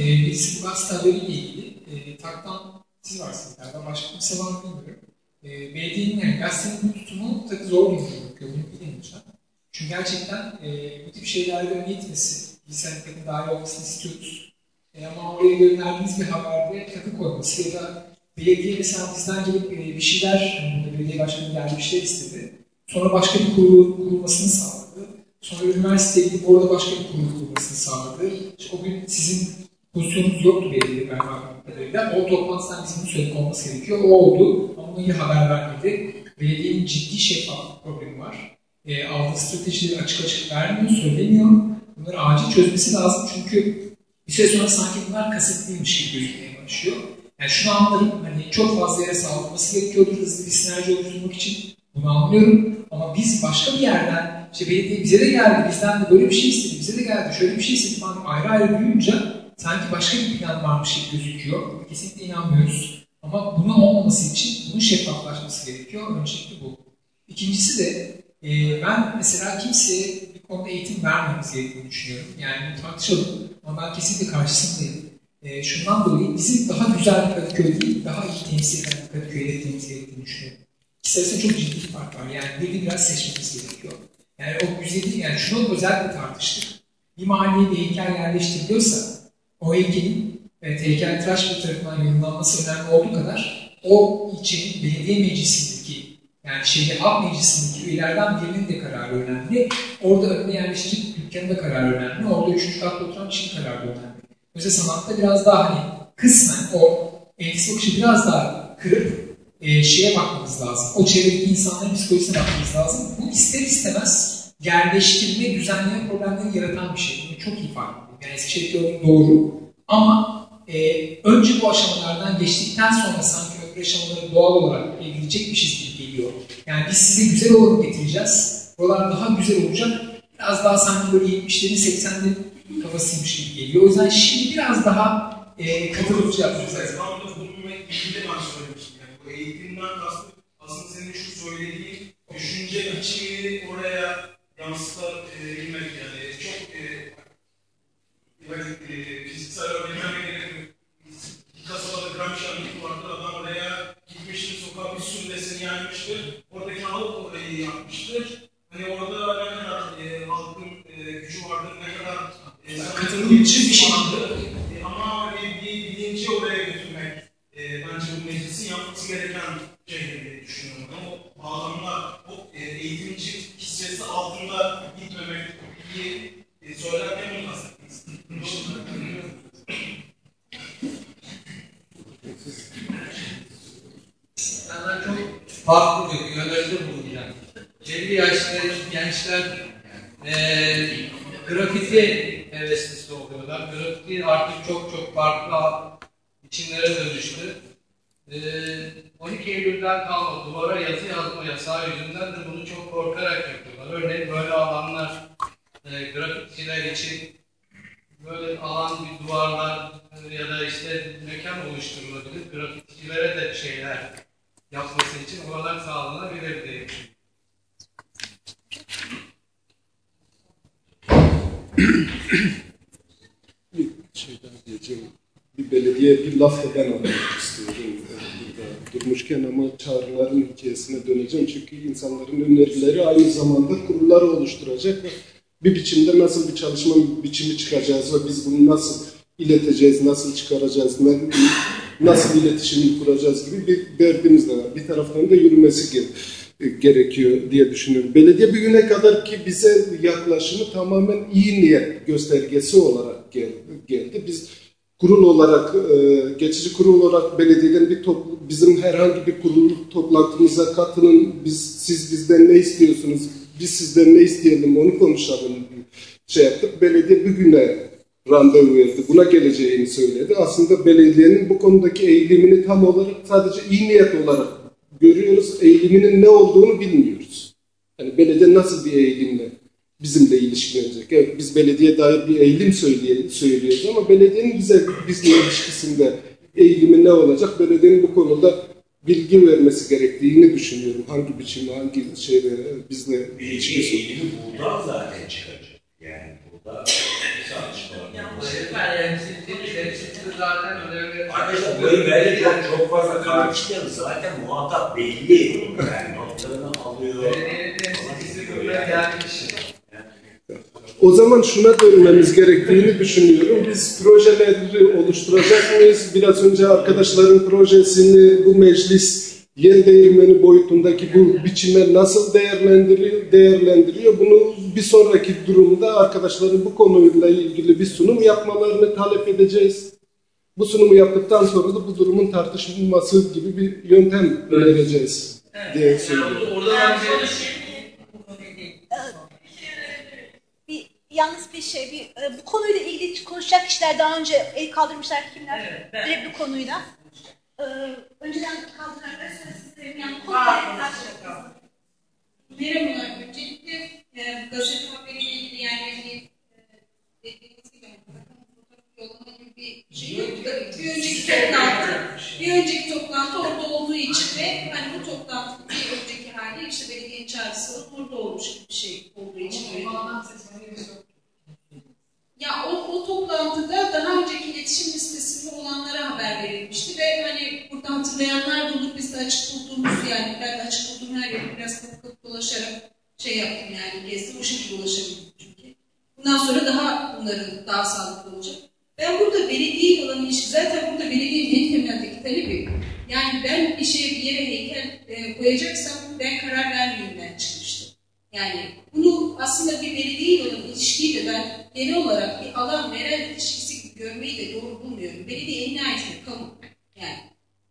söyleyeceğim. Ee, birisi gazeteleri ile ilgili e, taktan siz varsınız galiba, başka kimse var bilmiyorum. E, belediyenin yani gazetenin bu tutumu tabii zor bir durum bunu bilemeyeceğim. Çünkü gerçekten e, bu tip şeylerde öne gitmesi, hareketin daha iyi olmasını istiyoruz. E, ama oraya gönderdiğimiz bir haberde takı koyması ya da belediye mesela bizden gelip e, bir şeyler, yani belediye başkanı geldi bir şeyler istedi. Sonra başka bir kurulu kurulmasını sağladı. Sonra üniversiteye gidip orada başka bir kurulu kurulmasını sağladı. İşte o gün sizin pozisyonunuz yoktu belediye galiba kadarıyla. O toplantıdan bizim söyledik olması gerekiyor. O oldu ama iyi haber vermedi. Belediyenin ciddi şeffaflık problemi var. E, aldığı stratejileri açık açık vermiyor, söylemiyor. Bunları acil çözmesi lazım çünkü bir süre sonra sanki bunlar kasıtlıymış gibi gözükmeye başlıyor. Yani şunu anlarım, hani çok fazla yere sağlanması gerekiyordur hızlı bir sinerji oluşturmak için. Bunu anlıyorum ama biz başka bir yerden, işte belediye bize de geldi, bizden de böyle bir şey istedi, bize de geldi, şöyle bir şey istedi falan ayrı ayrı duyunca sanki başka bir plan varmış gibi gözüküyor. Kesinlikle inanmıyoruz. Ama bunun olmaması için bunun şeffaflaşması gerekiyor. Öncelikle bu. İkincisi de e, ben mesela kimseye bir konuda eğitim vermemiz gerektiğini düşünüyorum. Yani tartışalım ama ben kesinlikle karşısındayım. E, şundan dolayı bizim daha güzel bir Kadıköy değil, daha iyi temsil eden bir Kadıköy üretmemiz gerektiğini düşünüyorum. İkisi çok ciddi bir fark var. Yani birini biraz seçmemiz gerekiyor. Yani o güzeli, yani şunu özellikle tartıştık. Bir mahalleye bir heykel yerleştiriliyorsa o heykelin evet, heykel tıraş bir tarafından yorumlanması önemli olduğu kadar o ilçenin belediye meclisindeki yani şehir halk meclisindeki üyelerden birinin de kararı önemli. Orada önüne yerleşecek dükkanın da kararı önemli. Orada üçüncü katta oturan kişinin kararı önemli. Mesela sanatta biraz daha hani kısmen o elbise bakışı biraz daha kırıp e, şeye bakmamız lazım. O çevredeki insanların psikolojisine bakmamız lazım. Bu ister istemez yerleştirme, düzenleme problemleri yaratan bir şey. Bunu çok iyi fark ettim. Yani Eskişehir gördüğüm doğru. Ama e, önce bu aşamalardan geçtikten sonra sanki öbür aşamaları doğal olarak evrilecekmişiz gibi geliyor. Yani biz size güzel olanı getireceğiz. Buralar daha güzel olacak. Biraz daha sanki böyle 70'lerin 80'lerin kafasıymış gibi geliyor. O yüzden şimdi biraz daha e, katılıcı yapmamız lazım. Devamlı bulunma ilgili ben söylemiştim. Yani bu eğitimden kastım aslında senin şu söylediğin düşünce biçimini oraya yansıtabilmek yani çok e, yani, e, fiziksel örneklerle. Bir kasabada Gramsci anıtı vardır. Adam oraya gitmiştir, sokak bir sündesini yermiştir. Oradaki halk orayı yapmıştır. Hani orada ne kadar e, halkın e, gücü vardır, ne kadar e, katılımcı bir şey vardır. E, ama hani bir bilinci oraya götürmek e, bence bu meclisin yapması gereken şey diye düşünüyorum. Ama o bağlamlar, o e, eğitimci hissiyatı altında gitmemek diye e, bunu kastetmek Senden çok farklı bir yönlerinde bulunacağım. 50 yaşlı gençler e, grafiti heveslisi oluyorlar. Grafiti artık çok çok farklı biçimlere dönüştü. Ee, 12 Eylül'den kalma duvara yazı yazma yasağı yüzünden de bunu çok korkarak yapıyorlar. Örneğin böyle alanlar e, grafitçiler için böyle alan bir duvarlar e, ya da işte mekan oluşturulabilir. Grafitçilere de şeyler yapması için oralar sağlanabilir diye bir şey daha diyeceğim. Bir belediye bir laf da ben anlatmak istiyorum e, burada durmuşken ama hikayesine döneceğim. Çünkü insanların önerileri aynı zamanda kurulları oluşturacak ve bir biçimde nasıl bir çalışma biçimi çıkacağız ve biz bunu nasıl ileteceğiz, nasıl çıkaracağız, nasıl iletişim kuracağız gibi bir derdimiz de var. Bir taraftan da yürümesi ge- gerekiyor diye düşünüyorum. Belediye bugüne kadar ki bize yaklaşımı tamamen iyi niyet göstergesi olarak gel- geldi. Biz kurul olarak, e, geçici kurul olarak belediyeden bir toplu, bizim herhangi bir kurul toplantımıza katılın, biz, siz bizden ne istiyorsunuz, biz sizden ne isteyelim onu konuşalım şey yaptık. Belediye bugüne randevu verdi. Buna geleceğini söyledi. Aslında belediyenin bu konudaki eğilimini tam olarak sadece iyi niyet olarak görüyoruz. Eğiliminin ne olduğunu bilmiyoruz. Yani belediye nasıl bir eğilimle bizimle ilişkilenecek? Evet, biz belediye dair bir eğilim söyleyelim, söylüyoruz ama belediyenin bize bizle ilişkisinde eğilimi ne olacak? Belediyenin bu konuda bilgi vermesi gerektiğini düşünüyorum. Hangi biçimde, hangi şeyde bizle ilişkisi eğilimi buradan zaten çıkacak. Yani burada. Arkadaşlar böyle bence çok, çok fazla tartışmayalım. Zaten muhatap belli. Yani notlarını alıyor. Belediyenin temsilcisi gelmiş. O zaman şuna dönmemiz gerektiğini düşünüyorum. Biz projeleri oluşturacak mıyız? Biraz önce arkadaşların projesini bu meclis yer değirmeni boyutundaki bu biçime nasıl değerlendiriyor, değerlendiriyor? Bunu bir sonraki durumda arkadaşların bu konuyla ilgili bir sunum yapmalarını talep edeceğiz. Bu sunumu yaptıktan sonra da bu durumun tartışılması gibi bir yöntem önereceğiz diye söylüyorum. Orada bence bir yalnız bir şey, bir e, bu konuyla ilgili konuşacak kişiler daha önce el kaldırmışlar kimler? Direkt bu konuyla. Ee, önceden kaldıranlar sonra sizlerin yani konuyla Merhabalar. Öncelikle e, gazete haberiyle ilgili yani e, dediğiniz yollama gibi bir şey Bir önceki toplantı, bir önceki toplantı orada olduğu için ve hani bu toplantı bir önceki hali işte belediyenin çağrısı olup orada olmuş gibi bir şey olduğu için. Ya o, o toplantıda daha önceki iletişim listesinde olanlara haber verilmişti ve hani burada hatırlayanlar olur biz de açık bulduğumuz yani ben de açık bulduğum her yeri biraz kapı kapı dolaşarak şey yaptım yani gezdim o şekilde ulaşabildim çünkü. Bundan sonra daha bunların daha sağlıklı olacak. Ben burada belediye olan ilişki zaten burada belediyenin en temeldeki talebi yani ben bir şeye bir yere heykel e, koyacaksam ben karar vermeyeyimden çıkmıştı. Yani bunu aslında bir belediye olan ilişkiyi de ben genel olarak bir alan veren ilişkisi gibi görmeyi de doğru bulmuyorum. Belediye en nihayetinde kamu. Yani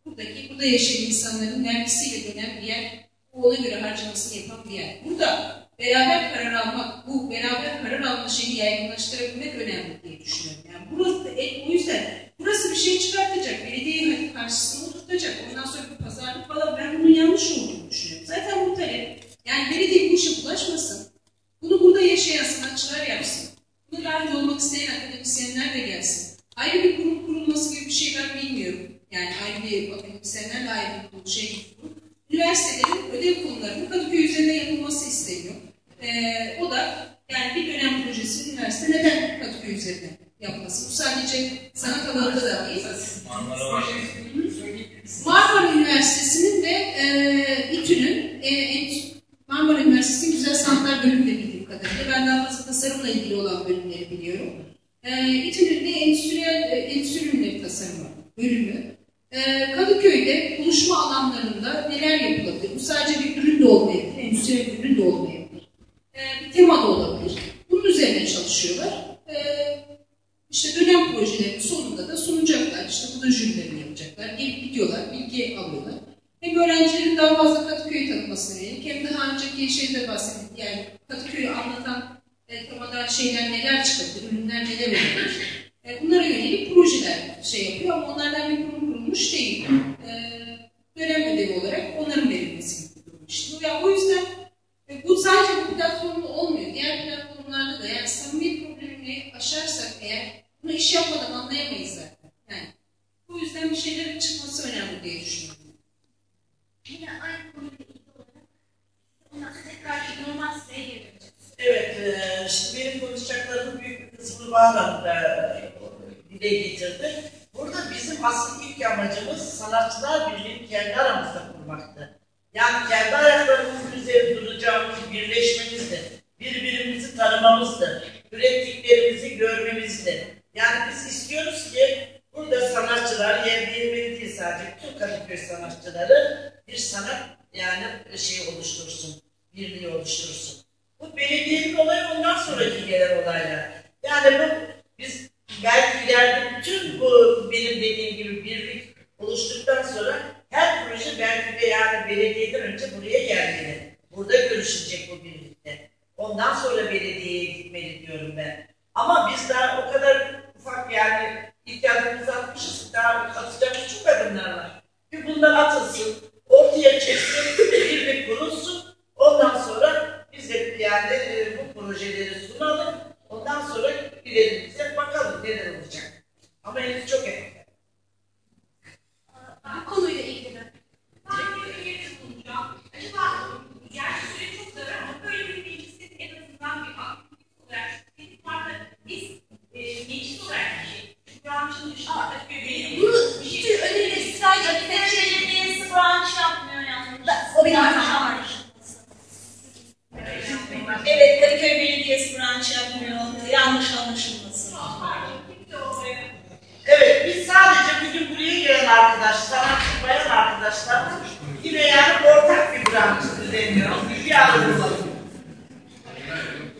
buradaki, burada yaşayan insanların vergisiyle dönen bir yer, ona göre harcamasını yapan bir yer. Burada beraber karar almak, bu beraber karar alma şeyini yaygınlaştırabilmek önemli diye düşünüyorum. Yani burası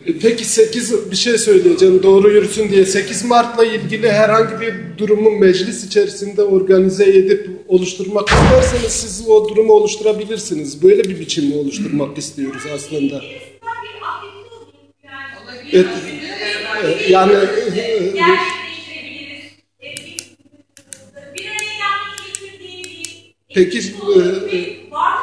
Peki 8 bir şey söyleyeceğim doğru yürüsün diye. 8 Mart'la ilgili herhangi bir durumu meclis içerisinde organize edip oluşturmak isterseniz siz o durumu oluşturabilirsiniz. Böyle bir biçimde oluşturmak istiyoruz aslında. Evet, e, yani e, Gerçekleştirebiliriz.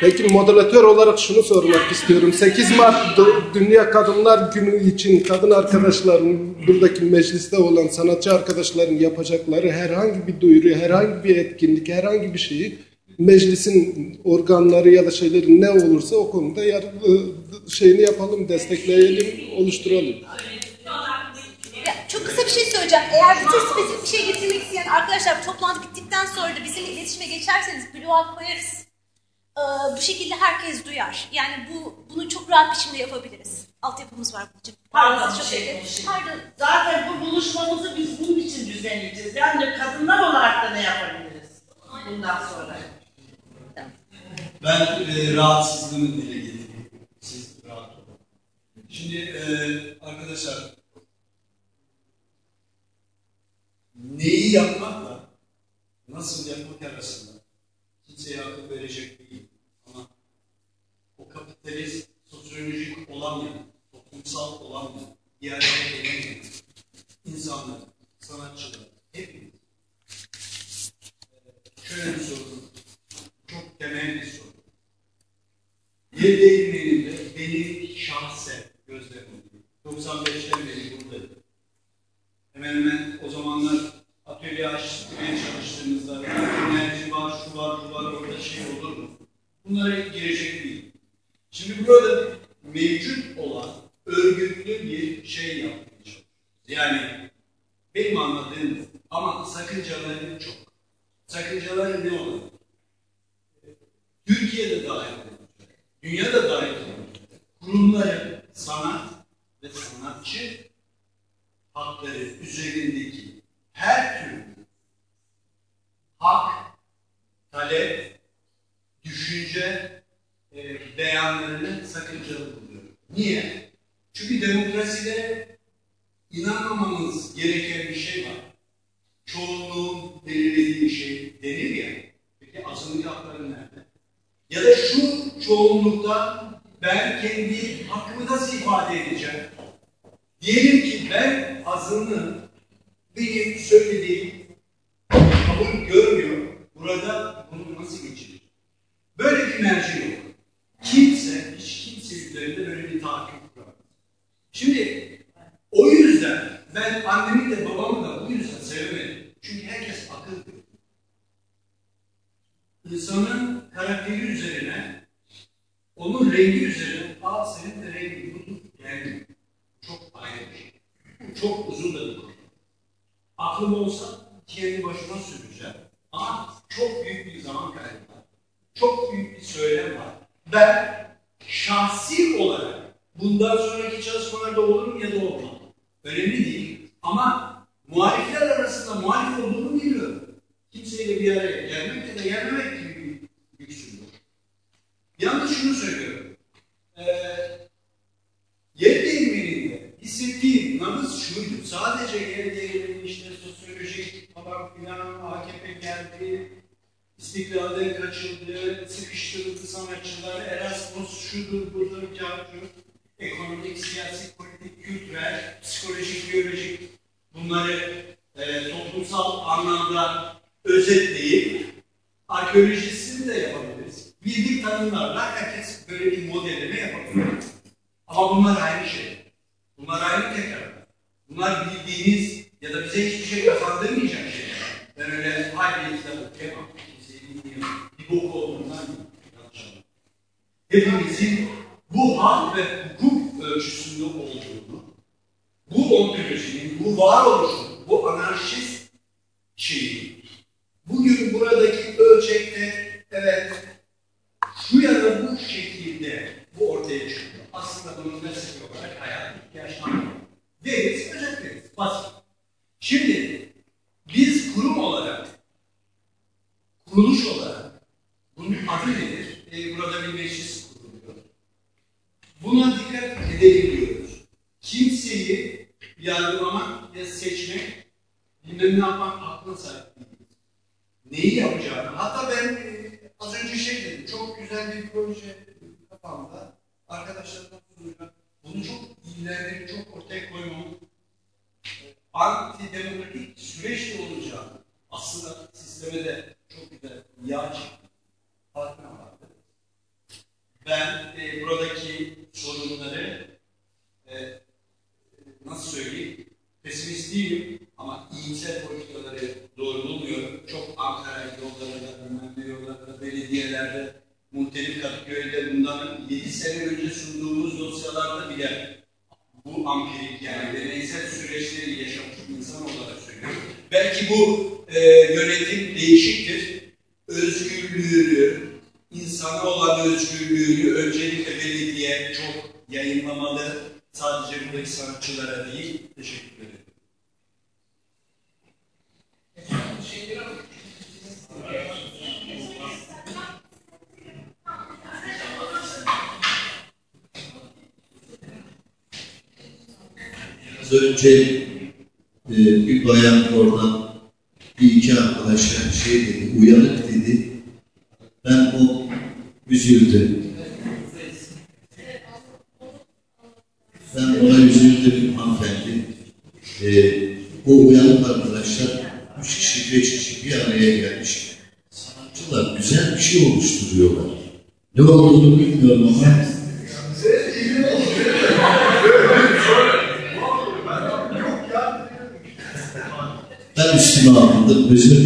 Peki moderatör olarak şunu sormak istiyorum. 8 Mart Dünya Kadınlar Günü için kadın arkadaşların buradaki mecliste olan sanatçı arkadaşların yapacakları herhangi bir duyuru, herhangi bir etkinlik, herhangi bir şeyi meclisin organları ya da şeyleri ne olursa o konuda yar, e, şeyini yapalım, destekleyelim, oluşturalım. Çok kısa bir şey söyleyeceğim. Eğer tür spesifik bir şey getirmek isteyen arkadaşlar toplantı bittikten sonra da bizimle iletişime geçerseniz bloğa koyarız. Ee, bu şekilde herkes duyar. Yani bu bunu çok rahat biçimde yapabiliriz. Altyapımız var bunun için. Pardon Çok şey. Pardon. Zaten bu buluşmamızı biz bunun için düzenleyeceğiz. Yani kadınlar olarak da ne yapabiliriz bundan sonra? Ben e, rahatsızlığımı dile getireyim. Siz rahat olun. Şimdi e, arkadaşlar neyi yapmakla nasıl yapmak arasında kimseye akıl verecek değil. O kapitalist, sosyolojik olamayan, toplumsal olamayan, bir araya gelemeyen insanlar, sanatçılar, hepimiz e, şöyle bir sorun, çok temel bir sorun. Yer değirmeninde beni şahsen gözlemledim. 95'ten beri buradayım. Hemen hemen o zamanlar atölye açmaya çalıştığımızda enerji var, şu var, bu var, orada şey olur mu? Bunlara girecek değil. Şimdi burada mevcut olan örgütlü bir şey yapmaya. Yani benim anladığım ama sakıncaları çok. Sakıncaları ne olur? Türkiye'de dahil olacak, dünyada dahil olacak kurumların sanat ve sanatçı hakları üzerindeki her türlü hak, talep, düşünce e, beyanlarını sakıncalı buluyorum. Niye? Çünkü demokraside inanmamamız gereken bir şey var. Çoğunluğun belirlediği şey denir ya. Peki azınlık hakları nerede? Ya da şu çoğunluktan ben kendi hakkımı nasıl ifade edeceğim? Diyelim ki ben azınlığın benim söylediğim kabul görmüyor. Burada bunu nasıl geçirir? Böyle bir merci yok kimse, hiç kimse üzerinde böyle bir tahakküm kuramaz. Şimdi o yüzden ben annemi de babamı da bu yüzden sevemedim. Çünkü herkes akıl İnsanın karakteri üzerine, onun rengi üzerine, aa senin de rengi budur. Yani çok ayrı bir şey. Çok uzun da bir. Aklım olsa kendi başıma süreceğim. Ama çok büyük bir zaman kaybı var. Çok büyük bir söylem var. Ben şahsi olarak bundan sonraki çalışmalarda olurum ya da olmam. Önemli değil. Ama muhalifler arasında muhalif olduğumu biliyorum. Kimseyle bir araya gelmek ya da gelmemek gibi bir yok. Yalnız şunu söylüyorum. Ee, yer değirmeninde hissettiğim nabız şuydu. Sadece yer değirmeni işte sosyolojik falan filan AKP geldi, istiklalden kaçıldı, sıkıştırıldı sanatçılar, Erasmus şudur budur, kağıtçı, ekonomik, siyasi, politik, kültürel, psikolojik, biyolojik bunları e, toplumsal anlamda özetleyip arkeolojisini de yapabiliriz. Bildik tanımlarla herkes böyle bir modelleme yapabilir. Ama bunlar aynı şey. Bunlar aynı tekrar. Bunlar bildiğiniz ya da bize hiçbir şey kazandırmayacak şeyler. Ben öyle haydi kitap okuyamam. Bir bok olduğundan yanlış anladım. Hepimizin bu hak ve hukuk ölçüsünde olduğunu, bu ontolojinin, bu varoluşun, bu anarşist şeyi, bugün buradaki ölçekte evet şu ya da bu şekilde bu ortaya çıkıyor. Aslında bunun mesleki olarak hayatın yaşanıyor. Deriz, özetleriz. Basit. Şimdi biz kurum olarak, kuruluş olarak bunun adı nedir? Ee, burada bir meclis kuruluyor. Buna dikkat edelim diyoruz. Kimseyi yargılamak ya seçmek, bilmem ne yapmak aklına sahip. Neyi yapacağını. Hatta ben e, az önce şey dedim, çok güzel bir proje kafamda. Arkadaşlarımla sunacağım. Bunu çok ileride çok ortaya koymam antidemokratik süreç de olacağını aslında sisteme de çok güzel yağ çıktı. Farkına vardı. Ben e, buradaki sorunları e, nasıl söyleyeyim pesimist değilim ama iyimser politikaları doğru bulmuyorum. Çok Ankara yollarında, bilmem ne yollarında, belediyelerde, muhtelif Kadıköy'de bundan 7 sene önce sunduğumuz dosyalarda bile bu ampirik yani deneysel süreçleri yaşamış insan olarak söylüyorum. Belki bu e, yönetim değişiktir. Özgürlüğünü, insana olan özgürlüğünü öncelikle belediye çok yayınlamalı. Sadece buradaki sanatçılara değil. Teşekkür ederim. Az önce e, bir bayan oradan bir iki arkadaşa şey dedi, uyanık dedi. Ben o üzüldüm. Ben ona üzüldüm hanımefendi. E, o uyanık arkadaşlar üç kişi, beş kişi bir araya gelmiş. Sanatçılar güzel bir şey oluşturuyorlar. Ne olduğunu bilmiyorum ama ben üstüme alındım, özür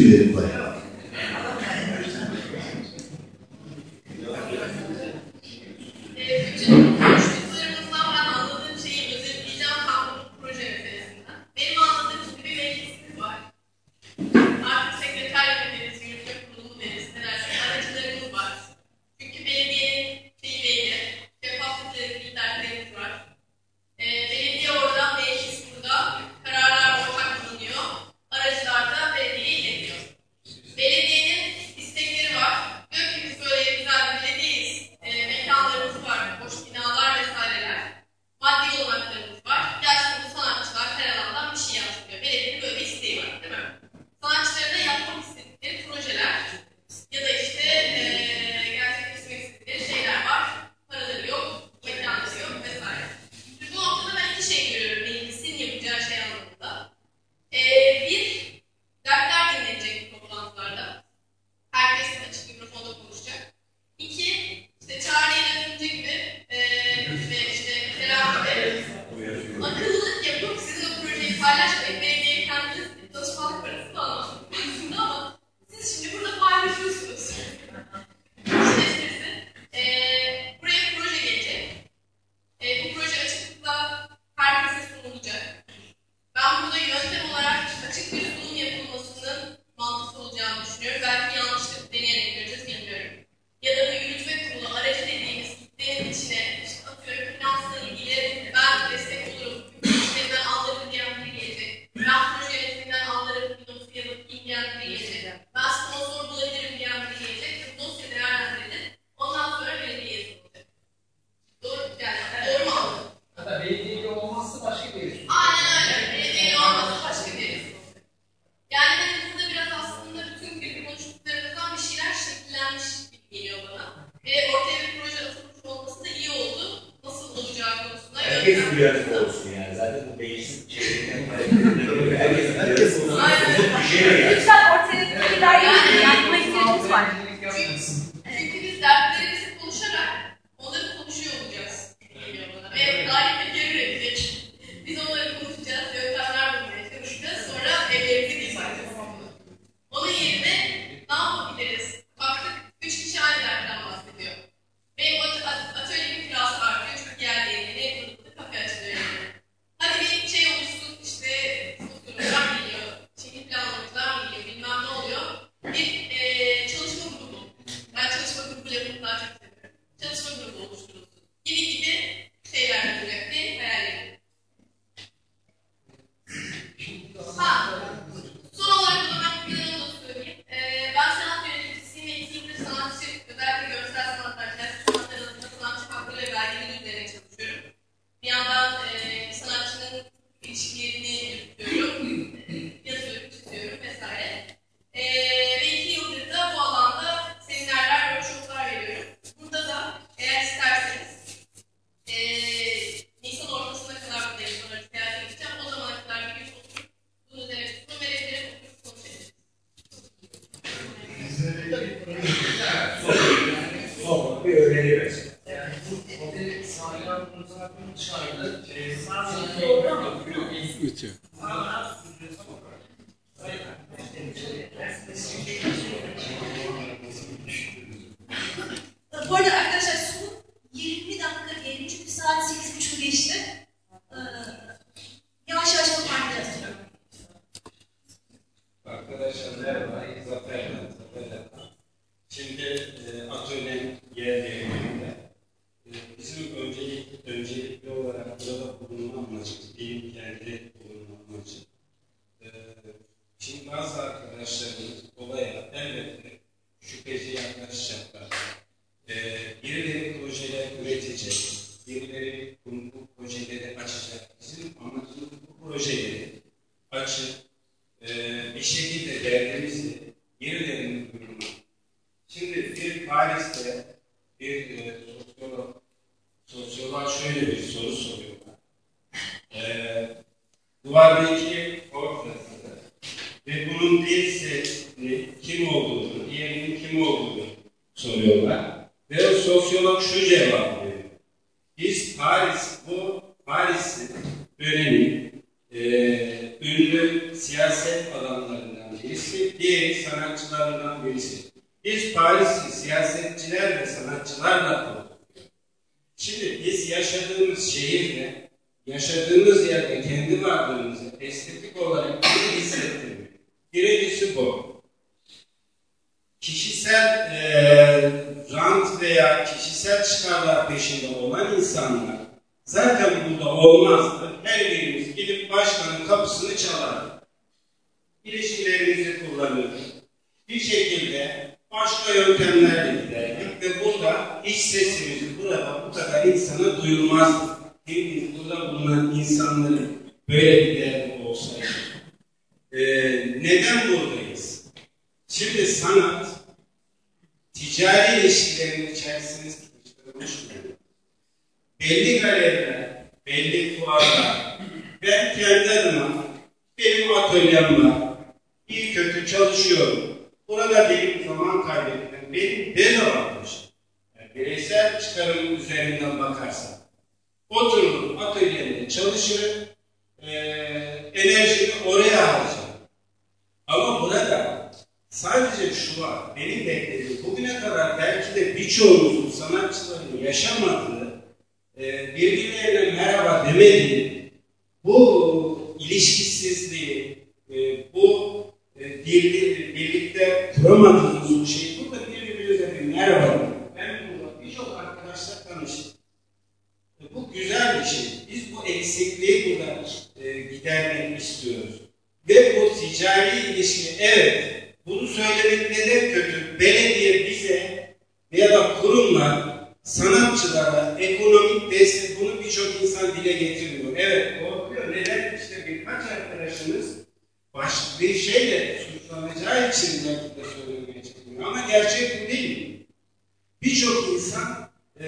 Birçok insan e,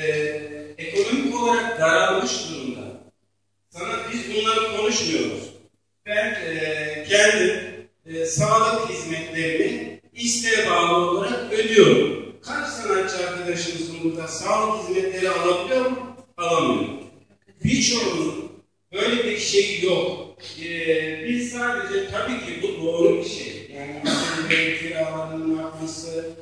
ekonomik olarak daralmış durumda. Sana biz bunları konuşmuyoruz. Ben e, kendim e, sağlık hizmetlerini isteğe bağlı olarak ödüyorum. Kaç sanatçı arkadaşımızın burada sağlık hizmetleri alabiliyor mu? Alamıyor. Birçoğunun böyle bir şey yok. Ee, biz sadece tabii ki bu doğru bir şey. Yani asıl kiralarının artması,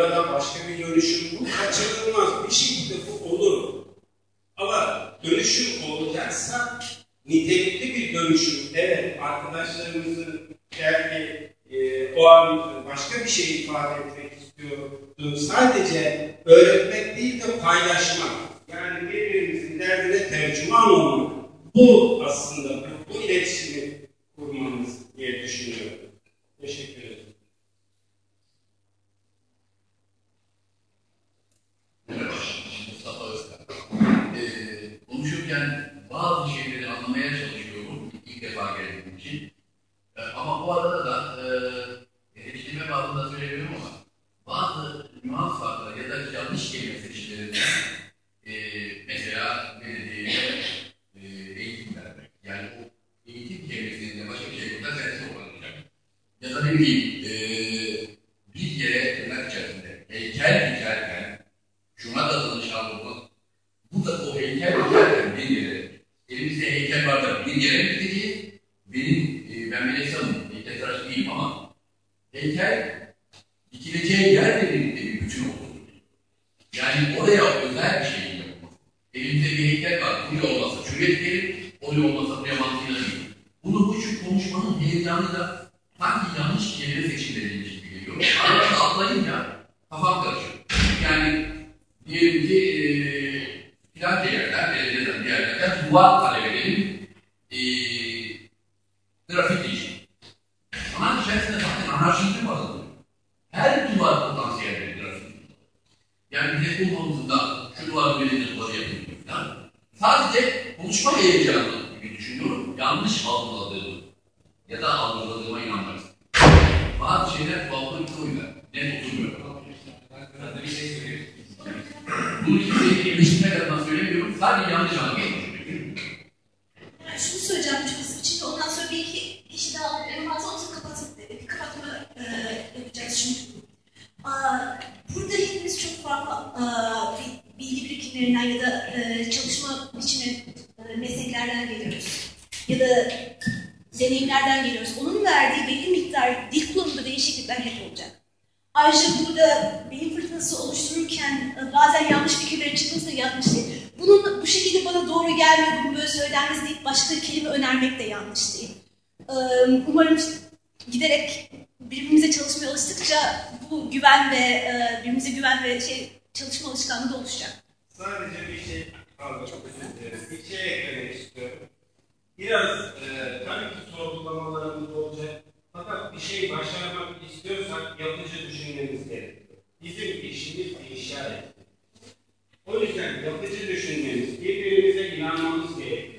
burada başka bir dönüşüm bu kaçınılmaz. Bir şekilde bu olur. Ama dönüşüm olacaksa nitelikli bir dönüşüm. Evet arkadaşlarımızın belki e, o an başka bir şey ifade etmek istiyordu. Sadece öğretmek değil de paylaşmak. Yani birbirimizin derdine tercüman olmak. Bu aslında bu iletişimi kurmamız diye düşünüyorum. Teşekkür ederim. Mustafa bazı şeyleri anlamaya çalışıyorum ilk defa geldiğim için. Ama bu arada da e, eleştirme bağında söylemiyorum bazı nüans ya da yanlış kelime seçimlerinden mesela belediyeye e, eğitim. Yani o eğitim de başka bir şey kullanacak. Ya da ne bileyim e, bir yere tırnak içerisinde heykel dikerken şuna da danışan olmak. Bu da o heykel dikerken bir yere elimizde heykel var da bir yere mi gideceğiz? Benim, e, ben bir insanım, heykeltıraş değilim ama heykel dikileceği yer de birlikte bir bütün olur. Yani oraya özel bir şey yapmak. Elimizde bir heykel var, buraya olmazsa çürek gelir, oraya olmazsa buraya mantığıyla değil. Bunu bu şu konuşmanın heyecanı da sanki yanlış kelime seçimleriymiş gibi geliyor. Arada atlayınca kafam karışıyor. Yani diyelim ki e, filanca yerden, belediyeden bir yerlerden duvar talebelerinin e, grafiti işi. Sanat içerisinde zaten anarşizm var. Her duvar potansiyel bir grafiti. Yani bir de kullanımında şu duvarı belediye duvarı yapayım falan. Sadece konuşma heyecanı gibi düşünüyorum. Yanlış algıladığım ya da algıladığıma inanmak Bazı şeyler tuhaflığı bir oyunda. Net oturmuyor. Ben de bir şey söyleyeyim. Bunu kimseyi eleştirmek adına söylemiyorum. Sadece yanlış anlamayı Yani şunu söyleyeceğim çok biçimde. Ondan sonra bir iki kişi daha alıp en fazla olsa kapatıp bir kapatma e, yapacağız şimdi. Aa, burada hepimiz çok farklı aa, bi- bilgi birikimlerinden ya da e, çalışma biçimi e, mesleklerden geliyoruz. Ya da deneyimlerden geliyoruz. Onun verdiği belli miktar dil kullanımında değişiklikler hep olacak. Ayrıca burada beyin fırtınası oluştururken e, bazen yanlış fikirlerin çıkması da yanlış değil. Bunun bu şekilde bana doğru gelmiyor, bunu böyle söylenmez deyip başka kelime önermek de yanlış değil. Ee, Umarım giderek birbirimize çalışmaya alıştıkça bu güven ve e, birbirimize güven ve şey çalışma alışkanlığı da oluşacak. Sadece bir şey, pardon çok özür dilerim. Bir şey eklemek istiyorum. Biraz e, tabii ki sorgulamalarımız olacak. Fakat bir şey başarmak istiyorsak yapıcı düşünmemiz gerekiyor. Bizim işimiz inşa etmek. O yüzden yapıcı düşünmemiz, birbirimize inanmamız gerekiyor.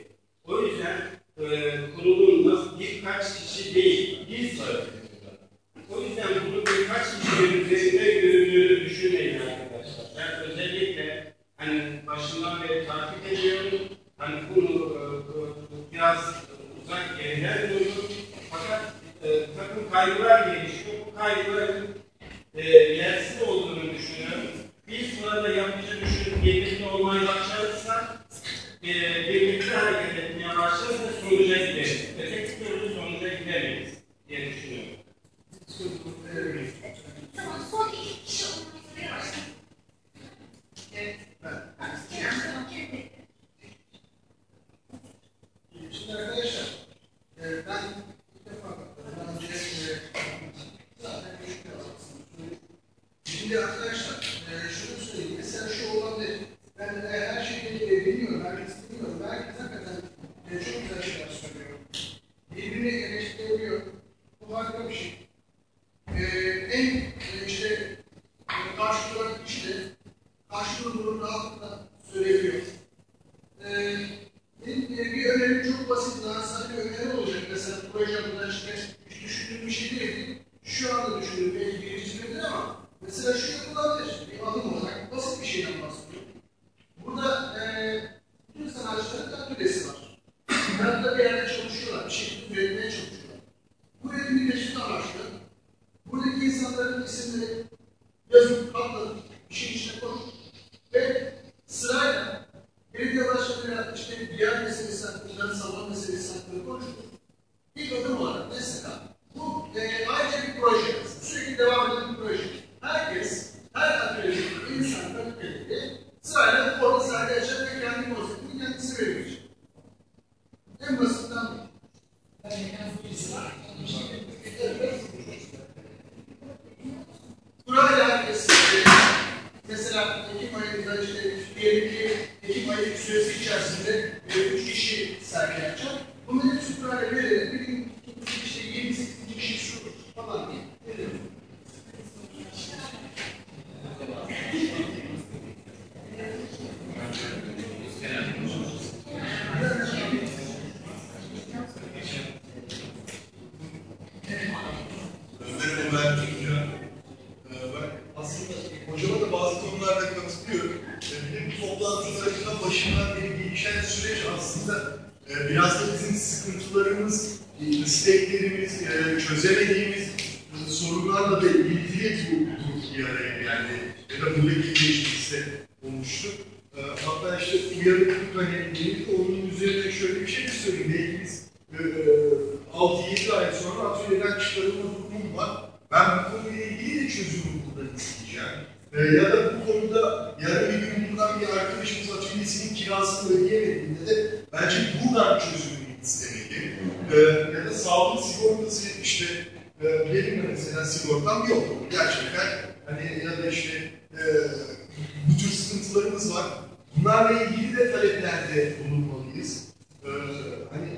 Bunlarla ilgili de taleplerde bulunmalıyız. E, hani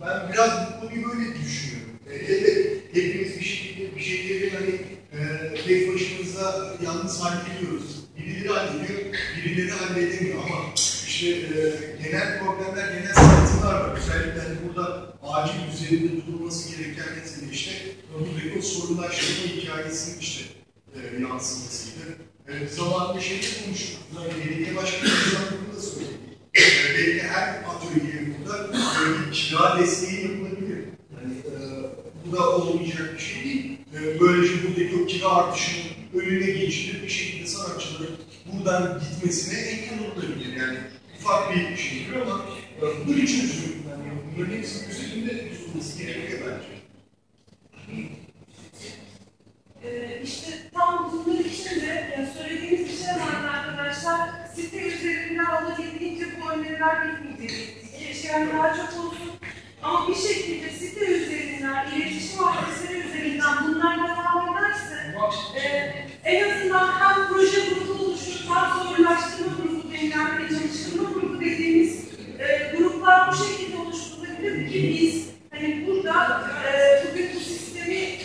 ben biraz bu konuyu böyle düşünüyorum. E, evet, hepimiz bir şekilde bir şeyleri hani e, tek başımıza yalnız hallediyoruz. Birileri hallediyor, birileri halledemiyor ama işte e, genel problemler, genel sıkıntılar var. Özellikle hani burada acil üzerinde durulması gereken mesele işte buradaki o sorunlaştırma hikayesinin işte e, yansımasıydı. E, zamanında şeyde hani belediye başkanımızdan bunu da söyledik. E, belki her atölyeye burada e, kira desteği yapılabilir. Yani, e, bu da olmayacak bir şey değil. E, böylece buradaki o kira artışının önüne geçilip bir şekilde sanatçıların buradan gitmesine engel olunabilir. Yani ufak bir şeydir ama e, bu bir çözüm. Yani bunların hepsinin üzerinde durulması gerekiyor bence. Ee, işte tam bunun için de yani söylediğimiz bir şey var arkadaşlar. Site üzerinden olabildiğince bu öneriler bitmeyecek. Keşke daha çok olsun. Ama bir şekilde site üzerinden, iletişim adresleri üzerinden bunlar devam ederse e, en azından hem proje grubu oluşur, hem zorlaştırma grubu denilen ve çalıştırma grubu dediğimiz e, gruplar bu şekilde oluşturulabilir ki biz hani burada e, bugün bu sistemi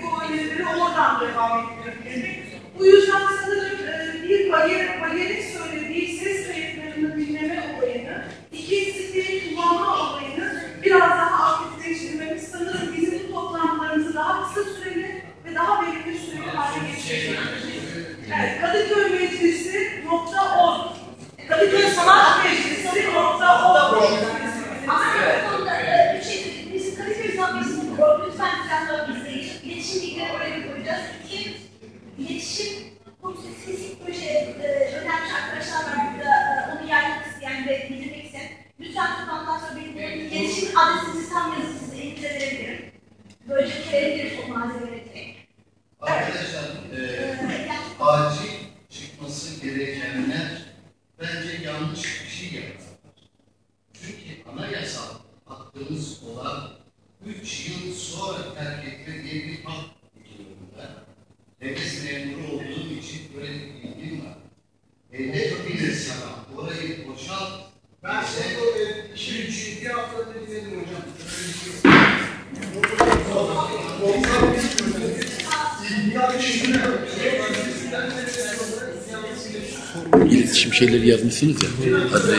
konuşabilirdik, o önerileri oradan devam ettirebilirdik. Bu yüzden sanırım e, bir bariyer, bariyerin söylediği ses kayıtlarını dinleme olayını, iki siteyi kullanma olayını biraz daha aktifleştirmemiz sanırım bizim bu toplantılarımızı daha kısa süreli ve daha verimli süreli hale getirecek. Evet, Kadıköy Meclisi nokta org. Kadıköy Sanat Meclisi nokta org. Ama bu konuda e, bir şey, biz Kadıköy Sanatçısı'nı kurup lütfen planlar izleyin. İletişim bilgileri oraya koyacağız. İki, iletişim spesifik proje e, önemli arkadaşlar var burada e, onu yaymak isteyen ve bildirmek isteyen. Lütfen toplantıdan sonra benim bunun iletişim adresinizi tam yazın size elinize verebilirim. Böylece verebiliriz o malzemeleri direkt. Arkadaşlar, e, acil çıkması gerekenler bence yanlış bir şey yaptılar. Çünkü anayasal hakkımız olan 3 yıl sonra terk etme diye bir hak durumunda. Devlet memuru olduğum için böyle bir bilgim var. E, ne yapabilirsin ama orayı boşalt. Ben bize- bunu e, şimdi bir hafta önce dinledim hocam. İletişim şeyleri yazmışsınız ya. Hadi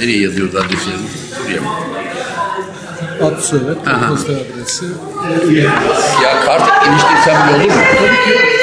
nereye yazıyoruz adreslerini? Buraya mı? Ad soyad, Aha. posta adresi. Ya kart enişte sen olur mu? Tabii ki